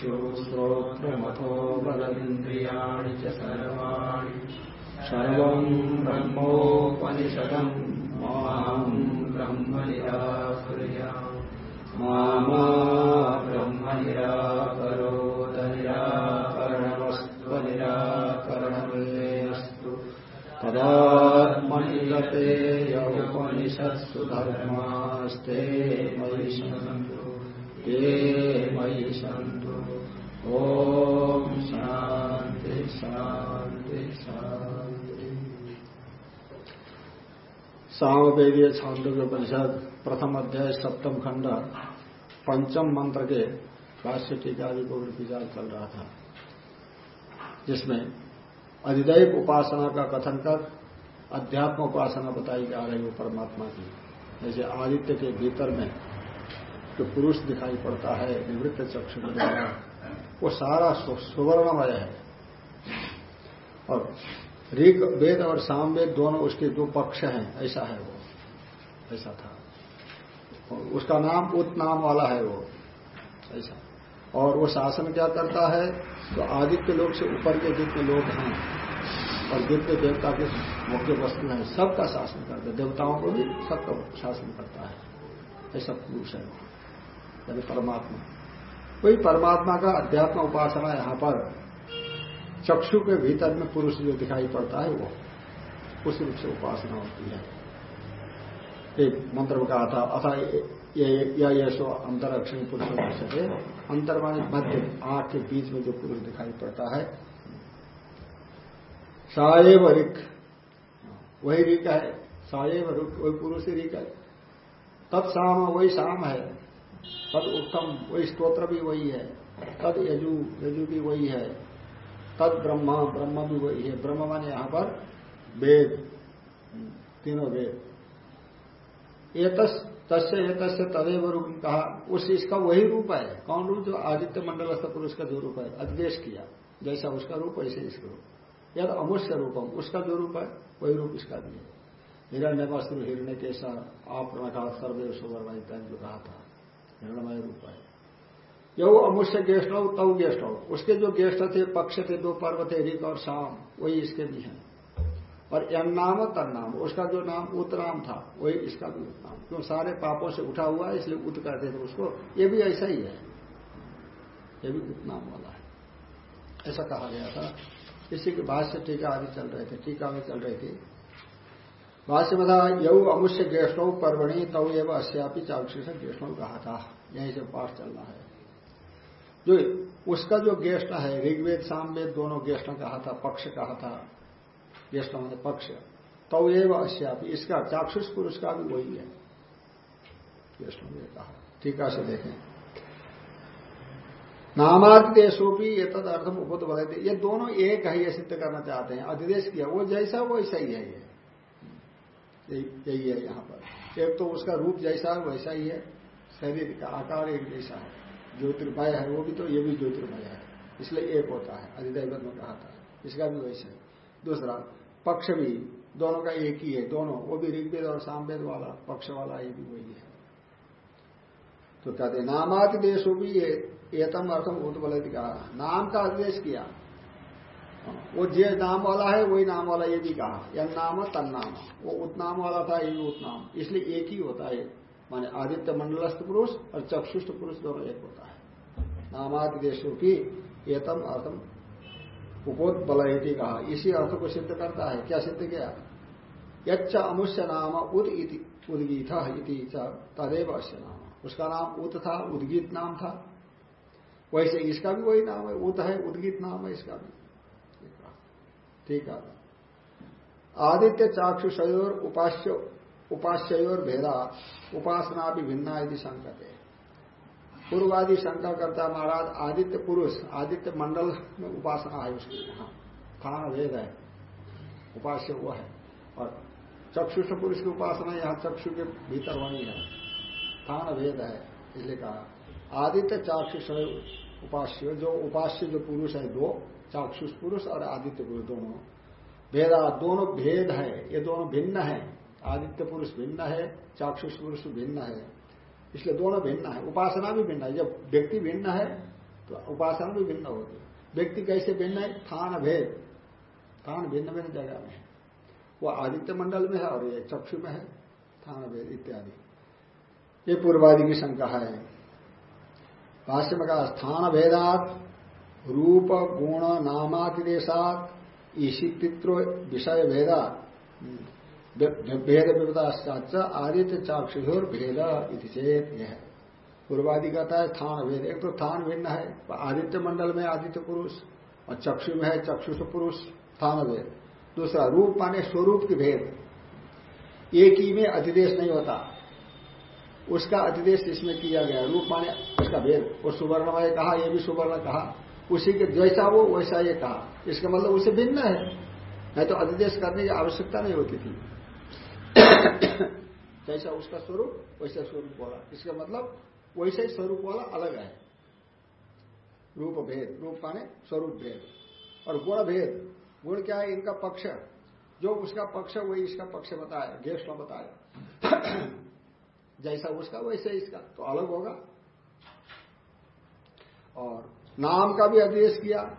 श्रोत्रमथो बलमिन्द्रियाणि च सर्वाणि। सर्वम् ब्रह्मोपनिषदम् माम् ब्रह्म या कुर्या मामा ब्रह्म याकरोदनिराकरणवस्त्वनिराकरणेऽस्तु तदात्मनिलते यौ उपनिषत्सु धर्मास्ते मनिषदम् सन्तु ॐ शान्ति शान्ति शान्ति सामवेदीय छांदोग्य परिषद प्रथम अध्याय, सप्तम खंड, पंचम मंत्र के भाष्य टीकादि को विचार चल रहा था, जिसमें अधिदैव उपासना का कथन कर अध्यात्म उपासना बताई जा रही वो परमात्मा की। जैसे आदित्य के भीतर में जो पुरुष दिखाई पड़ता है निवृत्त चक्षु के द्वारा। वो सारा सुवर्णमय है। और ऋग वेद और सामवेद दोनों उसके दो पक्ष हैं ऐसा है वो। ऐसा था। उसका नाम उत नाम वाला है वो। ऐसा। और वो शासन क्या करता है? तो आदित्य लोग से ऊपर के जितने लोग हैं और जितने देवता के मुख्य वस्तु हैं सबका शासन करता है। देवताओं को भी सबका शासन करता है। ऐसा पुरुष है यानी परमात्मा। वही परमात्मा का अध्यात्म उपासना यहाँ पर चक्षु के भीतर में पुरुष जो दिखाई पड़ता है, वो उस रूप से उपासना होती है। एक मंत्र में कहा था अथा या यशो अंतरक्षण पुरुष दृश्य अंतर्वाणी मध्य, आँख के बीच में जो पुरुष दिखाई पड़ता है। साएव रिक वही रिक है साएव रुक वही पुरुष रिक है। तब शाम वही शाम है। तद उत्तम, वही स्त्रोत्र भी वही है। तद यजु यजु भी वही है। तद ब्रह्म ब्रह्म भी वही है। ब्रह्म माने यहाँ पर वेद। तीनों वेद। तस्य, एतस्य तदेव रूप कहा। उस इसका वही रूप है। कौन रूप? जो आदित्य मंडलस्थ पुरुष का जो रूप है। अधिदेश किया। जैसा उसका रूप, वैसे इसका रूप। यद अमुष्य रूपम उसका जो रूप है, वही रूप इसका भी है। हिरण्य वस्त्र हिरण्य के साथ आप कहा सर्वे सुवर्णा जो कहा था। हिरणमय रूप है। यो अमुष्य गेस्ट हो तव गेस्ट हो। उसके जो गेस्ट थे, पक्ष थे, दो पर्व थे रिक और शाम वही इसके भी हैं। और यम नाम उसका जो नाम उत्तराम था, वही इसका भी उत्नाम क्यों सारे पापों से उठा हुआ है, इसलिए उत कहते थे उसको। ये भी ऐसा ही है। ये भी उत्नाम वाला है। ऐसा कहा गया था। इसी के भाष्य टीका आदि चल रहे थे, टीका में चल रहे थे। भाष्य था यऊ अमुष्य ज्येष्ठों पर्वणी तव एवं अस्यापी चाक्षी से ज्येष्ठों कहा था यहीं से पाठ चलना है। जो उसका जो गेस्ट है, ऋग्वेद, सामवेद दोनों गेस्ट कहा था पक्ष कहा था गेस्ट मैंने पक्ष तो एवं अश्यापी इसका चाक्षुष पुरुष का भी वही है। गेस्ट ने कहा टीका से देखें। नामादिदेशों ये तद अर्थम बताते ये दोनों एक है ये सिद्ध करना चाहते हैं। अधिदेश किया, वो जैसा वो ऐसा ही है ये। यही है यहाँ पर। एक तो उसका रूप जैसा है, वैसा ही है। शरीर का आकार एक जैसा है। ज्योतिर्मय है, वो भी तो ये भी ज्योतिर्मय है। इसलिए एक होता है अधिदैवत में कहा था। इसका भी वैसे दूसरा, पक्ष भी, दोनों का एक ही है, दोनों। वो भी ऋग्वेद और सामवेद वाला, पक्ष वाला ये भी वही है। तो कहते नामादि देशों भी एतम अर्थम उत्बल कहा नाम का आदेश किया। वो जे नाम वाला है, वही नाम वाला ये भी कहा। यह नाम, तन नाम। वो उत्नाम वाला था, ये भी उत्नाम इसलिए एक ही होता है। माने आदित्य मंडलस्थ पुरुष और चक्षुष्ट पुरुष दोनों एक होता है। नामादि देशों की एतम अर्थम उपोत्बलयती कहा। इसी अर्थ को सिद्ध करता है। क्या सिद्ध किया? यच्च अमुष्य नाम उद उदगीत तदेव अश्य नाम। उसका नाम उत था, उदगीत नाम था। वैसे इसका भी वही नाम है, उत है, उदगीत नाम है इसका भी। ठीक है। आदित्य चाक्षुषयोर उपास्य उपास्योर भेदा उपासना भी भिन्ना यदि संकट है पूर्वादि शंका करता महाराज आदित्य पुरुष, आदित्य मंडल में उपासना है उसकी। यहाँ स्थान भेद है। उपास्य वो है। और चक्षुष पुरुष की उपासना यहाँ चक्षु के भीतर वही है। स्थान भेद है, इसलिए कहा। आदित्य चाक्षुष उपास्य, जो उपास्य जो पुरुष है, दो चाक्षुष पुरुष और आदित्य पुरुष दोनों। भेदा, दोनों भेद है, ये दोनों भिन्न है। आदित्य पुरुष भिन्न है चाक्षुष पुरुष भिन्न है। इसलिए दोनों भिन्न है। उपासना भी भिन्न है। जब व्यक्ति भिन्न है तो उपासना भी भिन्न होगी व्यक्ति कैसे भिन्न है? थान भेद। थान भिन्न भिन्न जगह में है। वो आदित्य मंडल में है और ये चक्षु में है। थान भेद इत्यादि। ये पूर्वादि की शंका है। भाष्य में कहा, स्थान भेदात रूप गुण नामातिदेशात ईशित्व विषय भेदा। भेद विपदाश्चाच आदित्य चाक्षुर भेद इति चेत यह पूर्वादि कहता है थान भेद। एक तो थान भिन्न है। आदित्य मंडल में आदित्य पुरुष और चक्षु में है चक्षुष पुरुष, थान भेद। दूसरा, रूप माने स्वरूप की भेद। एक ही में अधिदेश नहीं होता। उसका अधिदेश इसमें किया गया। रूप माने उसका भेद। वो सुवर्णमय कहा यह भी सुवर्ण कहा। उसी के जैसा वो, वैसा ये कहा। इसका मतलब उसे भिन्न है। नहीं तो अधिदेश करने की आवश्यकता नहीं होती थी। जैसा उसका स्वरूप, वैसा स्वरूप बोला। इसका मतलब वैसे ही स्वरूप वाला अलग है। रूप भेद। रूप माने स्वरूप भेद। और गुण भेद। गुण क्या है? इनका पक्ष। जो उसका पक्ष है, वही इसका पक्ष बताया। गेस्ट बताया। जैसा उसका, वैसे इसका। तो अलग होगा। और नाम का भी आदेश किया।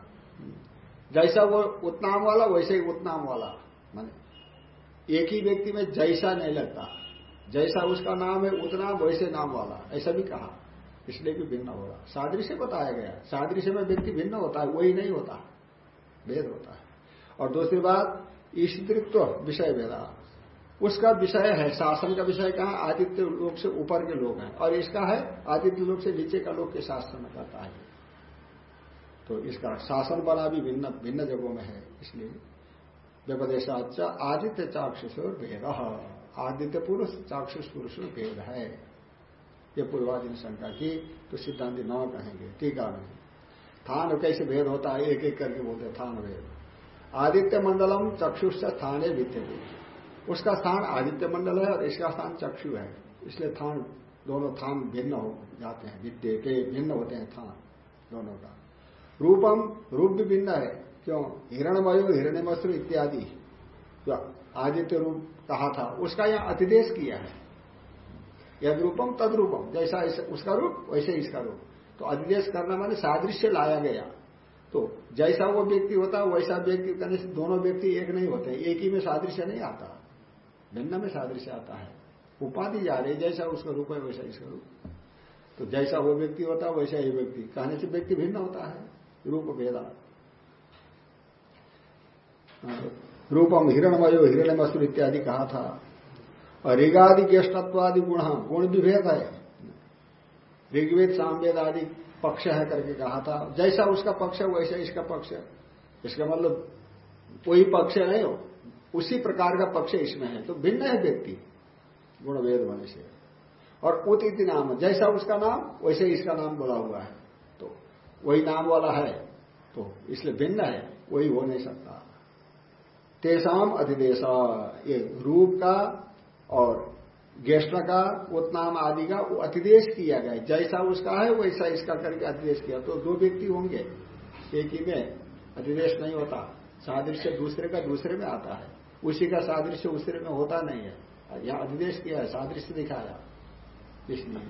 जैसा वो उत्नाम वाला, वैसे ही उत्नाम वाला। माने एक ही व्यक्ति में जैसा नहीं लगता। जैसा उसका नाम है, उतना वैसे नाम वाला। ऐसा भी कहा। इसलिए भी भिन्न होगा। सादृश्य बताया गया। सादृश्य में व्यक्ति भिन्न होता है, वही नहीं होता। भेद होता है। और दूसरी बात ईश्वरित्व विषय भेदा। उसका विषय है शासन का विषय कहा, आदित्य लोग से ऊपर के लोग हैं। और इसका है, आदित्य लोग से नीचे का लोग के शासन में करता है। तो इसका शासन बना भी भिन्न भिन्न जगहों में है, इसलिए व्यपदेशाच आदित्य चाक्षुष और भेद। आदित्य पुरुष, चाक्षुष पुरुष भेद है। ये पूर्वादि ने शंका की तो सिद्धांति न कहेंगे, टीका में। थान कैसे भेद होता है? एक एक करके बोलते थान भेद। आदित्य मंडलम चक्षुष स्थाने विद्य उसका स्थान आदित्य मंडल है और इसका स्थान चक्षु है। इसलिए थान, दोनों थान भिन्न हो जाते हैं। विद्य के भिन्न होते हैं थान, दोनों का। रूपम, रूप भी भिन्न है। क्यों? हिरणमयो हिरण्यमस्त्र इत्यादि। जो आदित्य रूप कहा था, उसका यहाँ अतिदेश किया है। यद रूपम, तद रूपम। जैसा उसका रूप, वैसे इसका रूप। तो अधिदेश करना माने सादृश्य लाया गया। तो जैसा वो व्यक्ति होता है वैसा व्यक्ति करने से दोनों व्यक्ति एक नहीं होते। एक ही में सादृश्य नहीं आता। भिन्न में सादृश्य आता है। उपाधि जा रही जैसा उसका रूप है, वैसा इसका रूप। तो जैसा वो व्यक्ति होता है वैसा ही व्यक्ति। कहने से व्यक्ति भिन्न होता है। रूप भेदा रूपम हिरणमयो हिरण्यमसुर इत्यादि कहा था। और ऋगादि ज्येष्ठत्वादि गुण गुण भी भेद है। ऋग्वेद, सामवेद आदि पक्ष है करके कहा था। जैसा उसका पक्ष है, वैसा इसका पक्ष है। इसका मतलब कोई पक्ष नहीं हो, उसी प्रकार का पक्ष इसमें है। तो भिन्न है व्यक्ति गुण भेद होने से। और उत नाम, जैसा उसका नाम, वैसे इसका नाम बोला हुआ है। तो वही नाम वाला है तो इसलिए भिन्न है, वही हो नहीं सकता। तेसाम अधिदेश, ये रूप का और गेस्ट का उत्नाम आदि का, वो अतिदेश किया गया जैसा उसका है, वैसा इसका करके अतिदेश किया। तो दो व्यक्ति होंगे, एक ही में अधिदेश नहीं होता। सादृश्य दूसरे का दूसरे में आता है। उसी का सादृश्य दूसरे में होता नहीं है। यहाँ अधिदेश किया है, सादृश्य दिखाया। इसलिए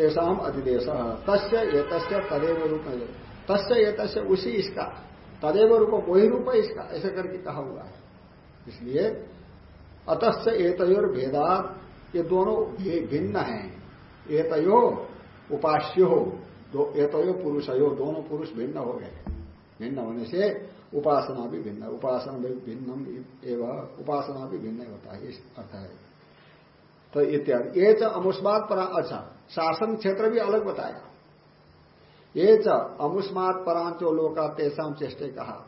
तेसाम अधिदेश तस्य ये तस्य तदेव रूप तस्य ये तस्य उसी इसका। तदेव रूप वही रूप है इसका? ऐसा करके कहा हुआ है। इसलिए अतश्च एतयोर भेदात, ये दोनों भिन्न हैं। एतयो उपास्य हो दो एतयो पुरुषयो, दोनों पुरुष भिन्न हो गए। भिन्न होने से उपासना भी भिन्न, उपासना भी भिन्न एवं, उपासना भी भिन्न होता है। इस अर्थ है। तो इत्यादि। ये च अमुष्मात पर अच्छा। शासन क्षेत्र भी अलग बताया। ये च अमुष्मात परांचो लोका तेसाम चेष्टे कहा।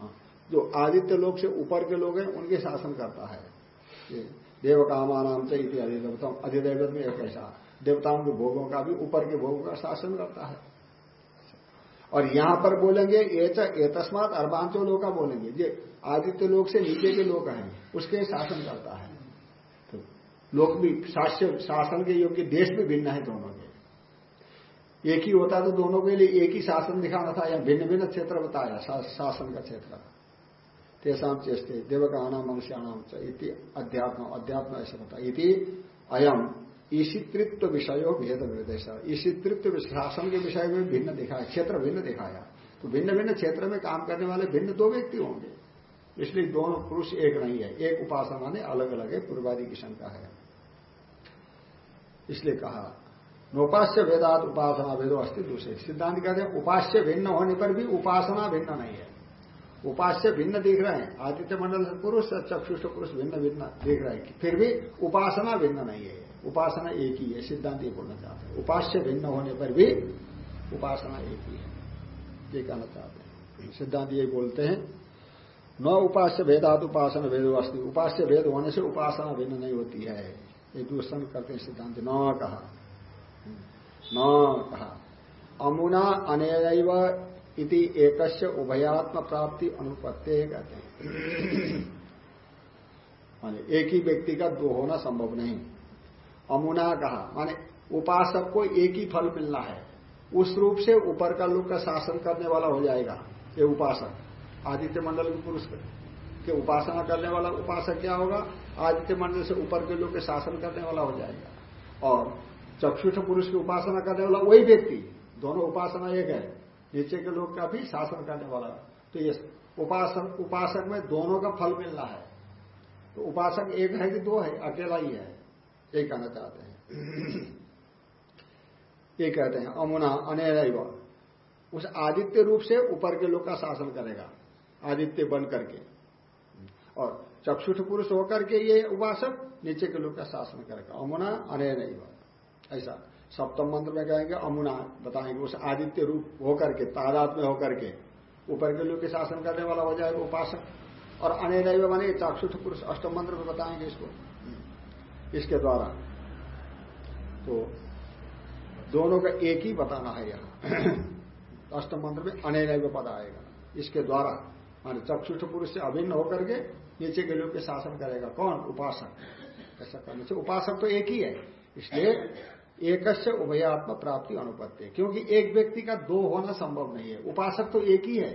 हाँ, जो आदित्य लोग से ऊपर के लोग हैं उनके शासन करता है। देव कामा नाम से अधिदेवतम अधिदेवत में एक ऐसा। देवताओं के भोगों का भी ऊपर के भोगों का शासन करता है। और यहाँ पर बोलेंगे ये तस्मात अर्बांचो लोग का बोलेंगे। ये आदित्य लोग से नीचे के लोग हैं उसके शासन करता है। लोग भी शास्य शासन के योग्य देश भी भिन्न है दोनों के। एक ही होता तो दोनों के लिए एक ही शासन दिखाना था, या भिन्न भिन्न क्षेत्र बताया शासन का क्षेत्र। तेसाम चेष्टे, देवकाना मनुष्याणाम इति अध्यात्म अध्यात्म ऐसे बता इति अयम ईशितृत्व विषय भेद निर्देश ईशितृत्व शासन के विषय में भिन्न दिखाया, क्षेत्र भिन्न दिखाया। तो भिन्न भिन्न क्षेत्र में काम करने वाले भिन्न दो व्यक्ति होंगे। इसलिए दोनों पुरुष एक नहीं है, एक उपासना ने अलग अलग है, पूर्वादि की शंका है। इसलिए कहा, नोपास्य वेदात उपासना वेदो अस्थि दूसरे। सिद्धांत कहते हैं, उपास्य भिन्न होने पर भी उपासना भिन्न नहीं है। उपास्य भिन्न दिख रहे हैं। आदित्य मंडल से पुरुष चक्षुष पुरुष भिन्न भिन्न दिख रहे हैं। फिर भी उपासना भिन्न नहीं है। उपासना एक ही है, सिद्धांत ये बोलना चाहते हैं। उपास्य भिन्न होने पर भी उपासना एक ही है। ये कहना चाहते हैं। सिद्धांत ये बोलते हैं, न उपास्य भेदात उपासना भेद अस्थि उपास्य भेद होने से उपासना भिन्न नहीं होती है। ये दूषण करते हैं सिद्धांत। न कहा। न कहा। अमुना अनैव इति एकस्य उभयात्म प्राप्ति अनुपत्ति कहते हैं। माने एक ही व्यक्ति का दो होना संभव नहीं। अमुना कहा। माने उपासक को एक ही फल मिलना है। उस रूप से ऊपर का लोग का शासन करने वाला हो जाएगा, ये उपासक। आदित्य मंडल के पुरुष के उपासना करने वाला उपासक क्या होगा? आदित्य मंडल से ऊपर के लोग के शासन करने वाला हो जाएगा। और चक्षुष पुरुष की उपासना करने वाला वही व्यक्ति, दोनों उपासना एक है, नीचे के लोग का भी शासन करने वाला तो ये उपासक उपासक में दोनों का फल मिलना है। तो उपासक एक है कि दो है? अकेला ही है। यही कहना चाहते हैं। ये कहते हैं, अमुना अनेर उस आदित्य रूप से ऊपर के लोग का शासन करेगा, आदित्य बन करके। और चक्षुष पुरुष होकर के ये उपासक नीचे के लोग का शासन करेगा। अमुना अनेर ऐसा सप्तम मंत्र में कहेंगे, अमुना बताएँगे, उस आदित्य रूप होकर के तादात में होकर के, ऊपर के लोग के शासन करने वाला हो जाएगा उपासक। और अनेर बने चाक्षुष पुरुष, अष्टम मंत्र में बताएँगे इसको। इसके द्वारा। तो दोनों का एक ही बताना है यहाँ। अष्टम मंत्र में अनेक पद आएगा। इसके द्वारा मान चक्षुष पुरुष से अभिन्न होकर के नीचे के लोग के शासन करेगा। कौन? उपासक। ऐसा करने से उपासक तो एक ही है। इसलिए एक उभयात्म प्राप्ति अनुपत्ति। क्योंकि एक व्यक्ति का दो होना संभव नहीं है। उपासक तो एक ही है।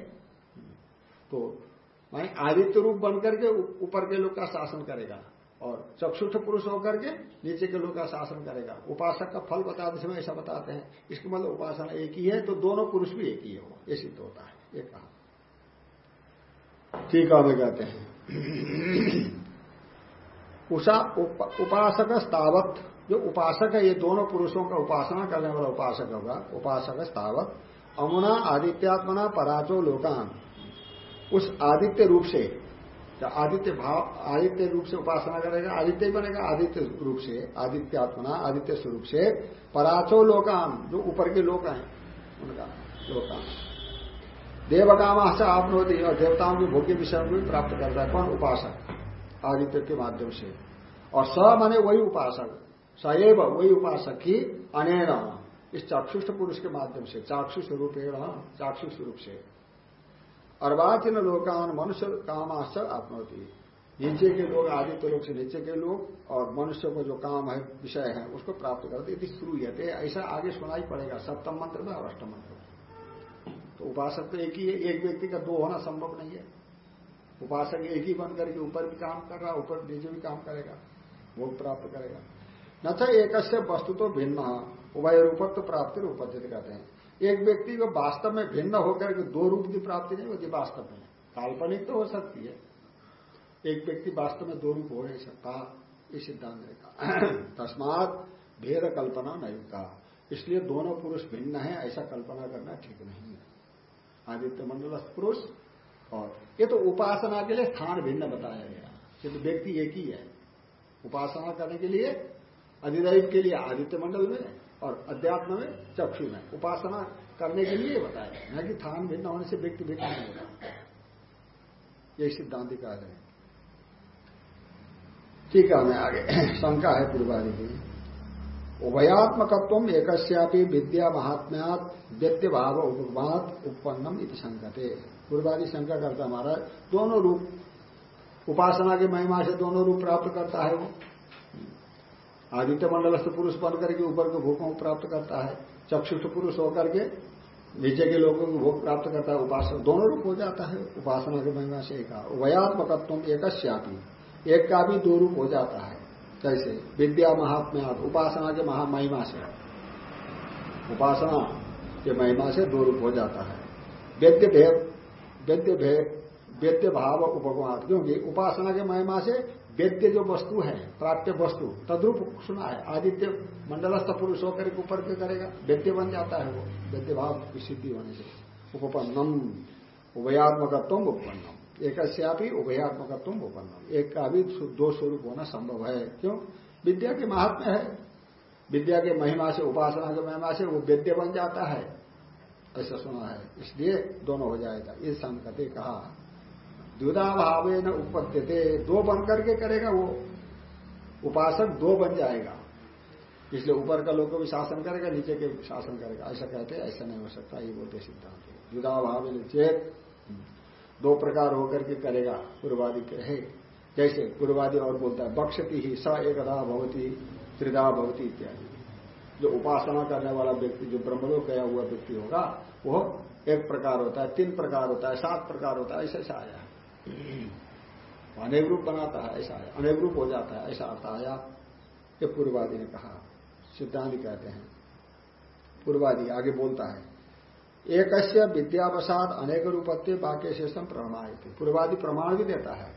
तो मानी आदित्य रूप बनकर के ऊपर के लोग का शासन करेगा। और चक्षुष पुरुष होकर के नीचे के लोग का शासन करेगा। उपासक का फल बताते समय ऐसा बताते हैं। इसके मतलब उपासना एक ही है तो दोनों पुरुष भी एक ही है वो ये सिद्ध होता है। ये कहा। ठीक है कहते हैं। उषा उपासक स्थावत। जो उपासक है, ये दोनों पुरुषों का उपासना करने वाला उपासक होगा। उपासक स्थावत। अमुना आदित्यात्मना पराचो लोकान। उस आदित्य रूप से आदित्य भाव, आदित्य रूप से उपासना करेगा, आदित्य बनेगा, आदित्य रूप से, आदित्यात्मना, आदित्य स्वरूप से पराचो लोकाम जो ऊपर के लोक हैं, उनका लोकाम देवकाम से आप होती और देवताओं के भोग्य विषय को भी प्राप्त करता है। कौन? उपासक। आदित्य के माध्यम से। और स माने वही उपासक। सएव वही उपासक ही अनेन। इस चाक्षुष पुरुष के माध्यम से। चाक्षुष रूपेण चाक्षुष रूप से। अर्वाचीन लोकान मनुष्य कामाश्च आपनोती। नीचे के लोग, आदित्य लोग से नीचे के लोग, और मनुष्य को जो काम है, विषय है, उसको प्राप्त करते। यदि शुरू यते ऐसा आगे सुनाई पड़ेगा। सप्तम मंत्र में और अष्टम मंत्र तो उपासक तो एक ही है, एक व्यक्ति का दो होना संभव नहीं है। उपासक एक ही बन करके ऊपर भी काम कर रहा, ऊपर नीचे भी काम करेगा, भोग प्राप्त करेगा। न तो एक वस्तु तो भिन्न, उभय रूपत्व प्राप्ति उपस्थित कहते हैं। एक व्यक्ति को वास्तव में भिन्न होकर के दो रूप की प्राप्ति नहीं होती वास्तव में काल्पनिक तो हो सकती है। एक व्यक्ति वास्तव में दो रूप हो नहीं सकता, इस सिद्धांत ने कहा। तस्मात भेद कल्पना नहीं कहा इसलिए दोनों पुरुष भिन्न है, ऐसा कल्पना करना ठीक नहीं आदित्य मंडल पुरुष और ये तो उपासना के लिए स्थान भिन्न बताया गया। ये तो व्यक्ति एक ही है। उपासना करने के लिए, अधिदैव के लिए आदित्य मंडल में और अध्यात्म में चक्षु में। उपासना करने के लिए बताया न कि स्थान भिन्न होने से व्यक्ति भिन्न नहीं होगा यही सिद्धांत कह रहे ठीक है, हमें आगे। शंका है पूर्वादि की। उभयात्मकत्व एक विद्या महात्म्यात व्यक्ति भाव उत्पन्नम इति संकते पूर्वादि शंका करता हमारा दोनों रूप, उपासना के महिमा से दोनों रूप प्राप्त करता है वो। आदित्य मंडलस्थ पुरुष बन करके ऊपर के भोगों को प्राप्त करता है। चक्षुष्ठ पुरुष होकर के नीचे के लोगों को भोग प्राप्त करता है। उपासना, दोनों रूप हो जाता है। उपासना के महिमा से एक उभयात्मकत्व एक एक का भी दो रूप हो जाता है। कैसे? विद्या महात्म्या उपासना के महामहिमा से। उपासना के महिमा से दो रूप हो जाता है। वेद्य भेद वेद्य भेद, वेद्य भाव उपगमात क्योंकि उपासना के महिमा से वेद्य जो वस्तु है प्राप्त वस्तु, तद्रूप सुना है, आदित्य मंडलस्थ पुरुष होकर के ऊपर करेगा? वेद्य बन जाता है वो। वेद्य भाव की सिद्धि होने से। उपपन्नम उभयात्मकत्व उपपन्नम। एक उभयात्मकत्व उपन्नम। एक का भी दो स्वरूप होना संभव है। क्यों? विद्या के महात्मा है। विद्या के महिमा से, उपासना के महिमा से वो वेद्य बन जाता है। ऐसा सुना है। इसलिए दोनों हो जाएगा। इस संकते कहा। द्विधा भावे न उपत्य दो बन करके करेगा वो। उपासक दो बन जाएगा। इसलिए ऊपर का लोग को भी शासन करेगा, नीचे के शासन करेगा। ऐसा कहते ऐसा नहीं हो सकता। ये बोलते सिद्धांत। द्विधा भाव चेत दो प्रकार होकर के करेगा पूर्वादि कहे जैसे पूर्वादि और बोलता है बक्षती ही, स एकदा भवती त्रिधा भवती, इत्यादि। जो उपासना करने वाला व्यक्ति, जो ब्रह्मलोक गया हुआ व्यक्ति होगा, वो एक प्रकार होता है, तीन प्रकार होता है, सात प्रकार होता है, ऐसा ऐसा आया अनेक रूप बनाता है, ऐसा आया। अनेक रूप हो जाता है, ऐसा अर्थ आया। ये पूर्वादि ने कहा, सिद्धांत कहते हैं। पूर्वादि आगे बोलता है एक विद्यावसाद अनेक रूपत्य वाक्य शेषम प्रमाण पूर्वादि प्रमाण भी देता है।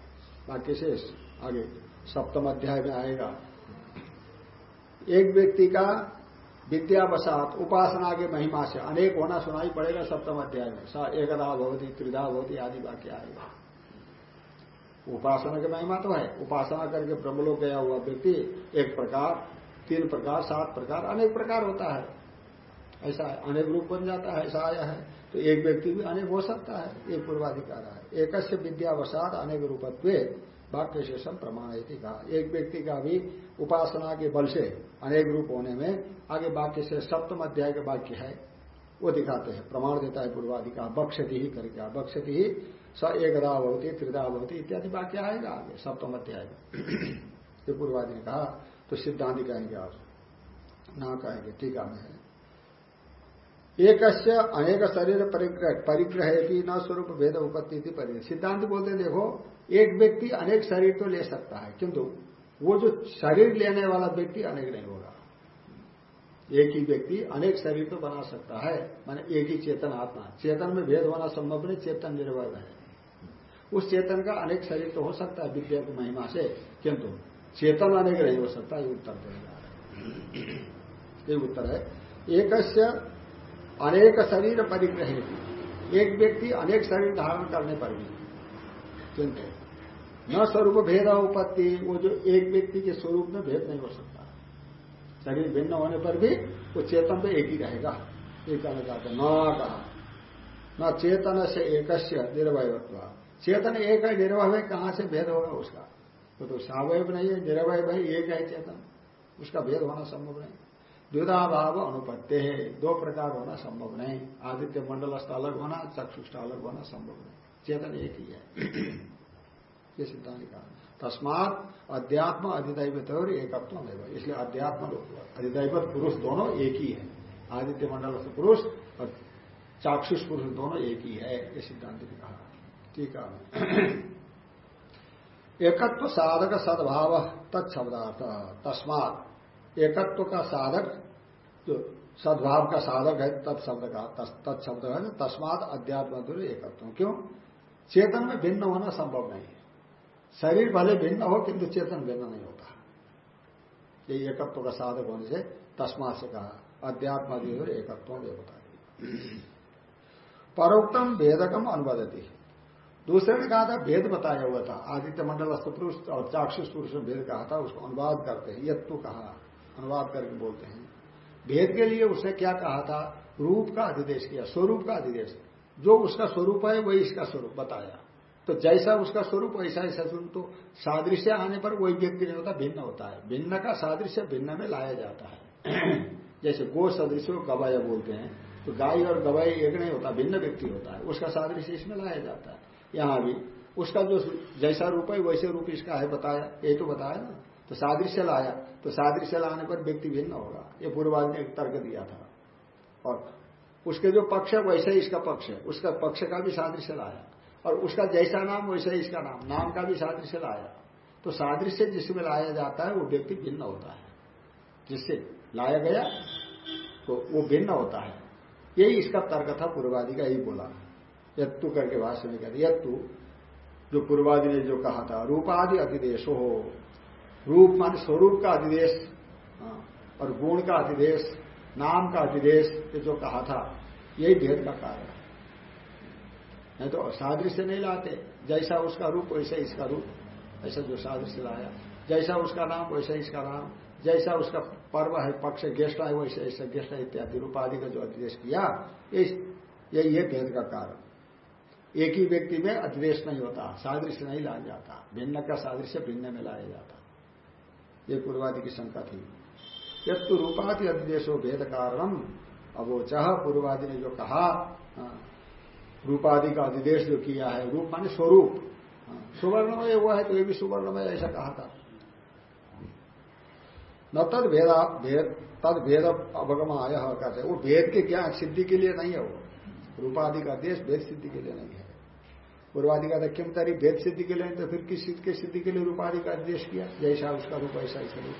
वाक्य शेष आगे, सप्तम अध्याय में आएगा। एक व्यक्ति का विद्यावसात, उपासना के महिमा से अनेक होना सुनाई पड़ेगा सप्तम अध्याय में। एकदा भवती, त्रिधा भवती, आदि वाक्य आएगा। उपासना की महिमा तो है। उपासना करके ब्रह्मलोक गया हुआ व्यक्ति, एक प्रकार, तीन प्रकार, सात प्रकार, अनेक प्रकार होता है। ऐसा अनेक रूप बन जाता है, ऐसा आया है। तो एक व्यक्ति भी अनेक हो सकता है एक पूर्वाधिकार है। एक विद्यावसाद अनेक रूपत्व वाक्य शेषम प्रमाण कहा। एक व्यक्ति का भी उपासना के बल से अनेक रूप होने में आगे वाक्य से सप्तम अध्याय के वाक्य है, वो दिखाते हैं। प्रमाण देता है पूर्वाधिकार बक्षति ही करके बक्षति ही स एकदा भवती त्रिदा भवती इत्यादि वाक्य आएगा आगे, सप्तम अध्याय पूर्वादि ने कहा तो सिद्धांत कहेंगे आप, ना कहेंगे, टीका में है। एक अनेक शरीर परिग्रह परिग्रह न स्वरूप भेद उपत्ति थी परिग्रह सिद्धांत बोलते देखो, एक व्यक्ति अनेक शरीर तो ले सकता है, किंतु वो जो शरीर लेने वाला व्यक्ति अनेक नहीं होगा। एक ही व्यक्ति अनेक शरीर तो बना सकता है, माने एक ही चेतन आत्मा। चेतन में भेद होना संभव नहीं, चेतन निर्भर है। उस चेतन का अनेक शरीर तो हो सकता है, विद्या की महिमा से, किंतु चेतन अनेक नहीं हो सकता, ये उत्तर देगा ये उत्तर है एक अनेक शरीर परिग्रह एक व्यक्ति अनेक शरीर धारण करने पर भी। किंतु न स्वरूप भेद उपत्ति, वो जो एक व्यक्ति के स्वरूप में भेद नहीं हो सकता। शरीर भिन्न होने पर भी वो चेतन तो एक ही रहेगा। ये कहना न कहा। न चेतन से एक निर्वयत्व। चेतन एक है, निर्वय कहाँ से भेद होगा उसका? वो तो सावयव नहीं है, निर्वय भाई एक है चेतन। उसका भेद होना संभव नहीं। द्विधाभाव अनुपत्य है। दो प्रकार होना संभव नहीं। आदित्य मंडलस्थ अलग होना, चक्षुष्ट अलग होना संभव नहीं। चेतन एक ही है। ये सिद्धांत कहा तस्मात अध्यात्म अधिदैवत और एकत्व इसलिए अध्यात्म अधिदैवत पुरुष दोनों एक ही है। आदित्य मंडल पुरुष और चाक्षुष पुरुष दोनों एक ही है। ये सिद्धांत ने कहा। ठीक है। एकत्व साधक सद्भाव तत्शब्दार्थ तस्मात एकत्व का साधक, जो सद्भाव का साधक है तत्शब्द का तत्शब्द है ना तस्मात अध्यात्म दूर एकत्व। क्यों? चेतन में भिन्न होना संभव नहीं है। शरीर भले भिन्न हो, किंतु चेतन भिन्न नहीं होता। ये एकत्व का साधक होने से तस्मा से कहा अध्यात्म दूर एकत्व देवता परोक्तम भेदकम अनुवादती। दूसरे ने कहा था, भेद बताया हुआ था। आदित्य मंडल पुरुष और चाक्षुष पुरुष ने भेद कहा था, उसको अनुवाद करते हैं। यत्तु कहा अनुवाद करके बोलते हैं। भेद के लिए उसने क्या कहा था? रूप का अधिदेश किया, स्वरूप का अधिदेश। जो उसका स्वरूप है, वही इसका स्वरूप बताया। तो जैसा उसका स्वरूप, वैसा ऐसा स्वरूप। तो सादृश्य आने पर वही व्यक्ति नहीं होता, भिन्न होता है। भिन्न का सादृश्य भिन्न में लाया जाता है। जैसे गो सदृश्य गवाय बोलते हैं तो गाय और गवाई एक नहीं होता, भिन्न व्यक्ति होता है। उसका सादृश्य इसमें लाया जाता है। यहाँ भी उसका जो जैसा रूप है, वैसे रूप इसका है, बताया। ये तो बताया ना। तो सादृश्य लाया तो सादृश्य लाने पर व्यक्ति भिन्न होगा। ये पूर्वाज ने एक तर्क दिया था। और उसके जो पक्ष है, वैसे ही इसका पक्ष है। उसका पक्ष का भी सादृश्य लाया। और उसका जैसा नाम, वैसे ही इसका नाम। नाम का भी सादृश्य लाया। तो सादृश्य जिसमें लाया जाता है, वो व्यक्ति भिन्न होता है। जिससे लाया गया तो वो भिन्न होता है। यही इसका तर्क था, पूर्वादि का यही बोला। यत्तु करके भाष्य में यत्तु, जो पूर्वादि ने जो कहा था, रूपादि अधिदेश हो रूप मान स्वरूप का अधिदेश हाँ, और गुण का अधिदेश नाम का अधिदेश ये जो कहा था यही भेद का कारण है। नहीं तो सादृश्य नहीं लाते जैसा उसका रूप वैसा इसका रूप। ऐसा जो सादृश्य लाया जैसा उसका नाम वैसा इसका नाम। जैसा उसका पर्व है पक्ष गेस्ट है वैसे ऐसा गेस्ट है इत्यादि रूपादि का जो अधिदेश किया यही है भेद का कारण। एक ही व्यक्ति में अधिदेश नहीं होता सादृश्य नहीं लाया जाता। भिन्न का सादृश्य भिन्न में लाया जाता। ये पूर्वादि की शंका थी। यत्तु रूपादि अधिदेशो भेद कारणम। अवोच पूर्वादि ने जो कहा हाँ, रूपादि का अधिदेश जो किया है रूप माने स्वरूप। हाँ, सुवर्णमय हुआ है तो ये भी सुवर्णमय ऐसा कहा था। न तद भेदा तद भेद अवगम आय कहते वो भेद के क्या सिद्धि के लिए नहीं है वो। रूपादि का देश भेद सिद्धि के लिए नहीं है। पूर्वादि का किम तरी भेद सिद्धि के लिए तो फिर किस चीज़ के सिद्धि के लिए रूपादि का देश किया? जैसा उसका रूप ऐसा रूप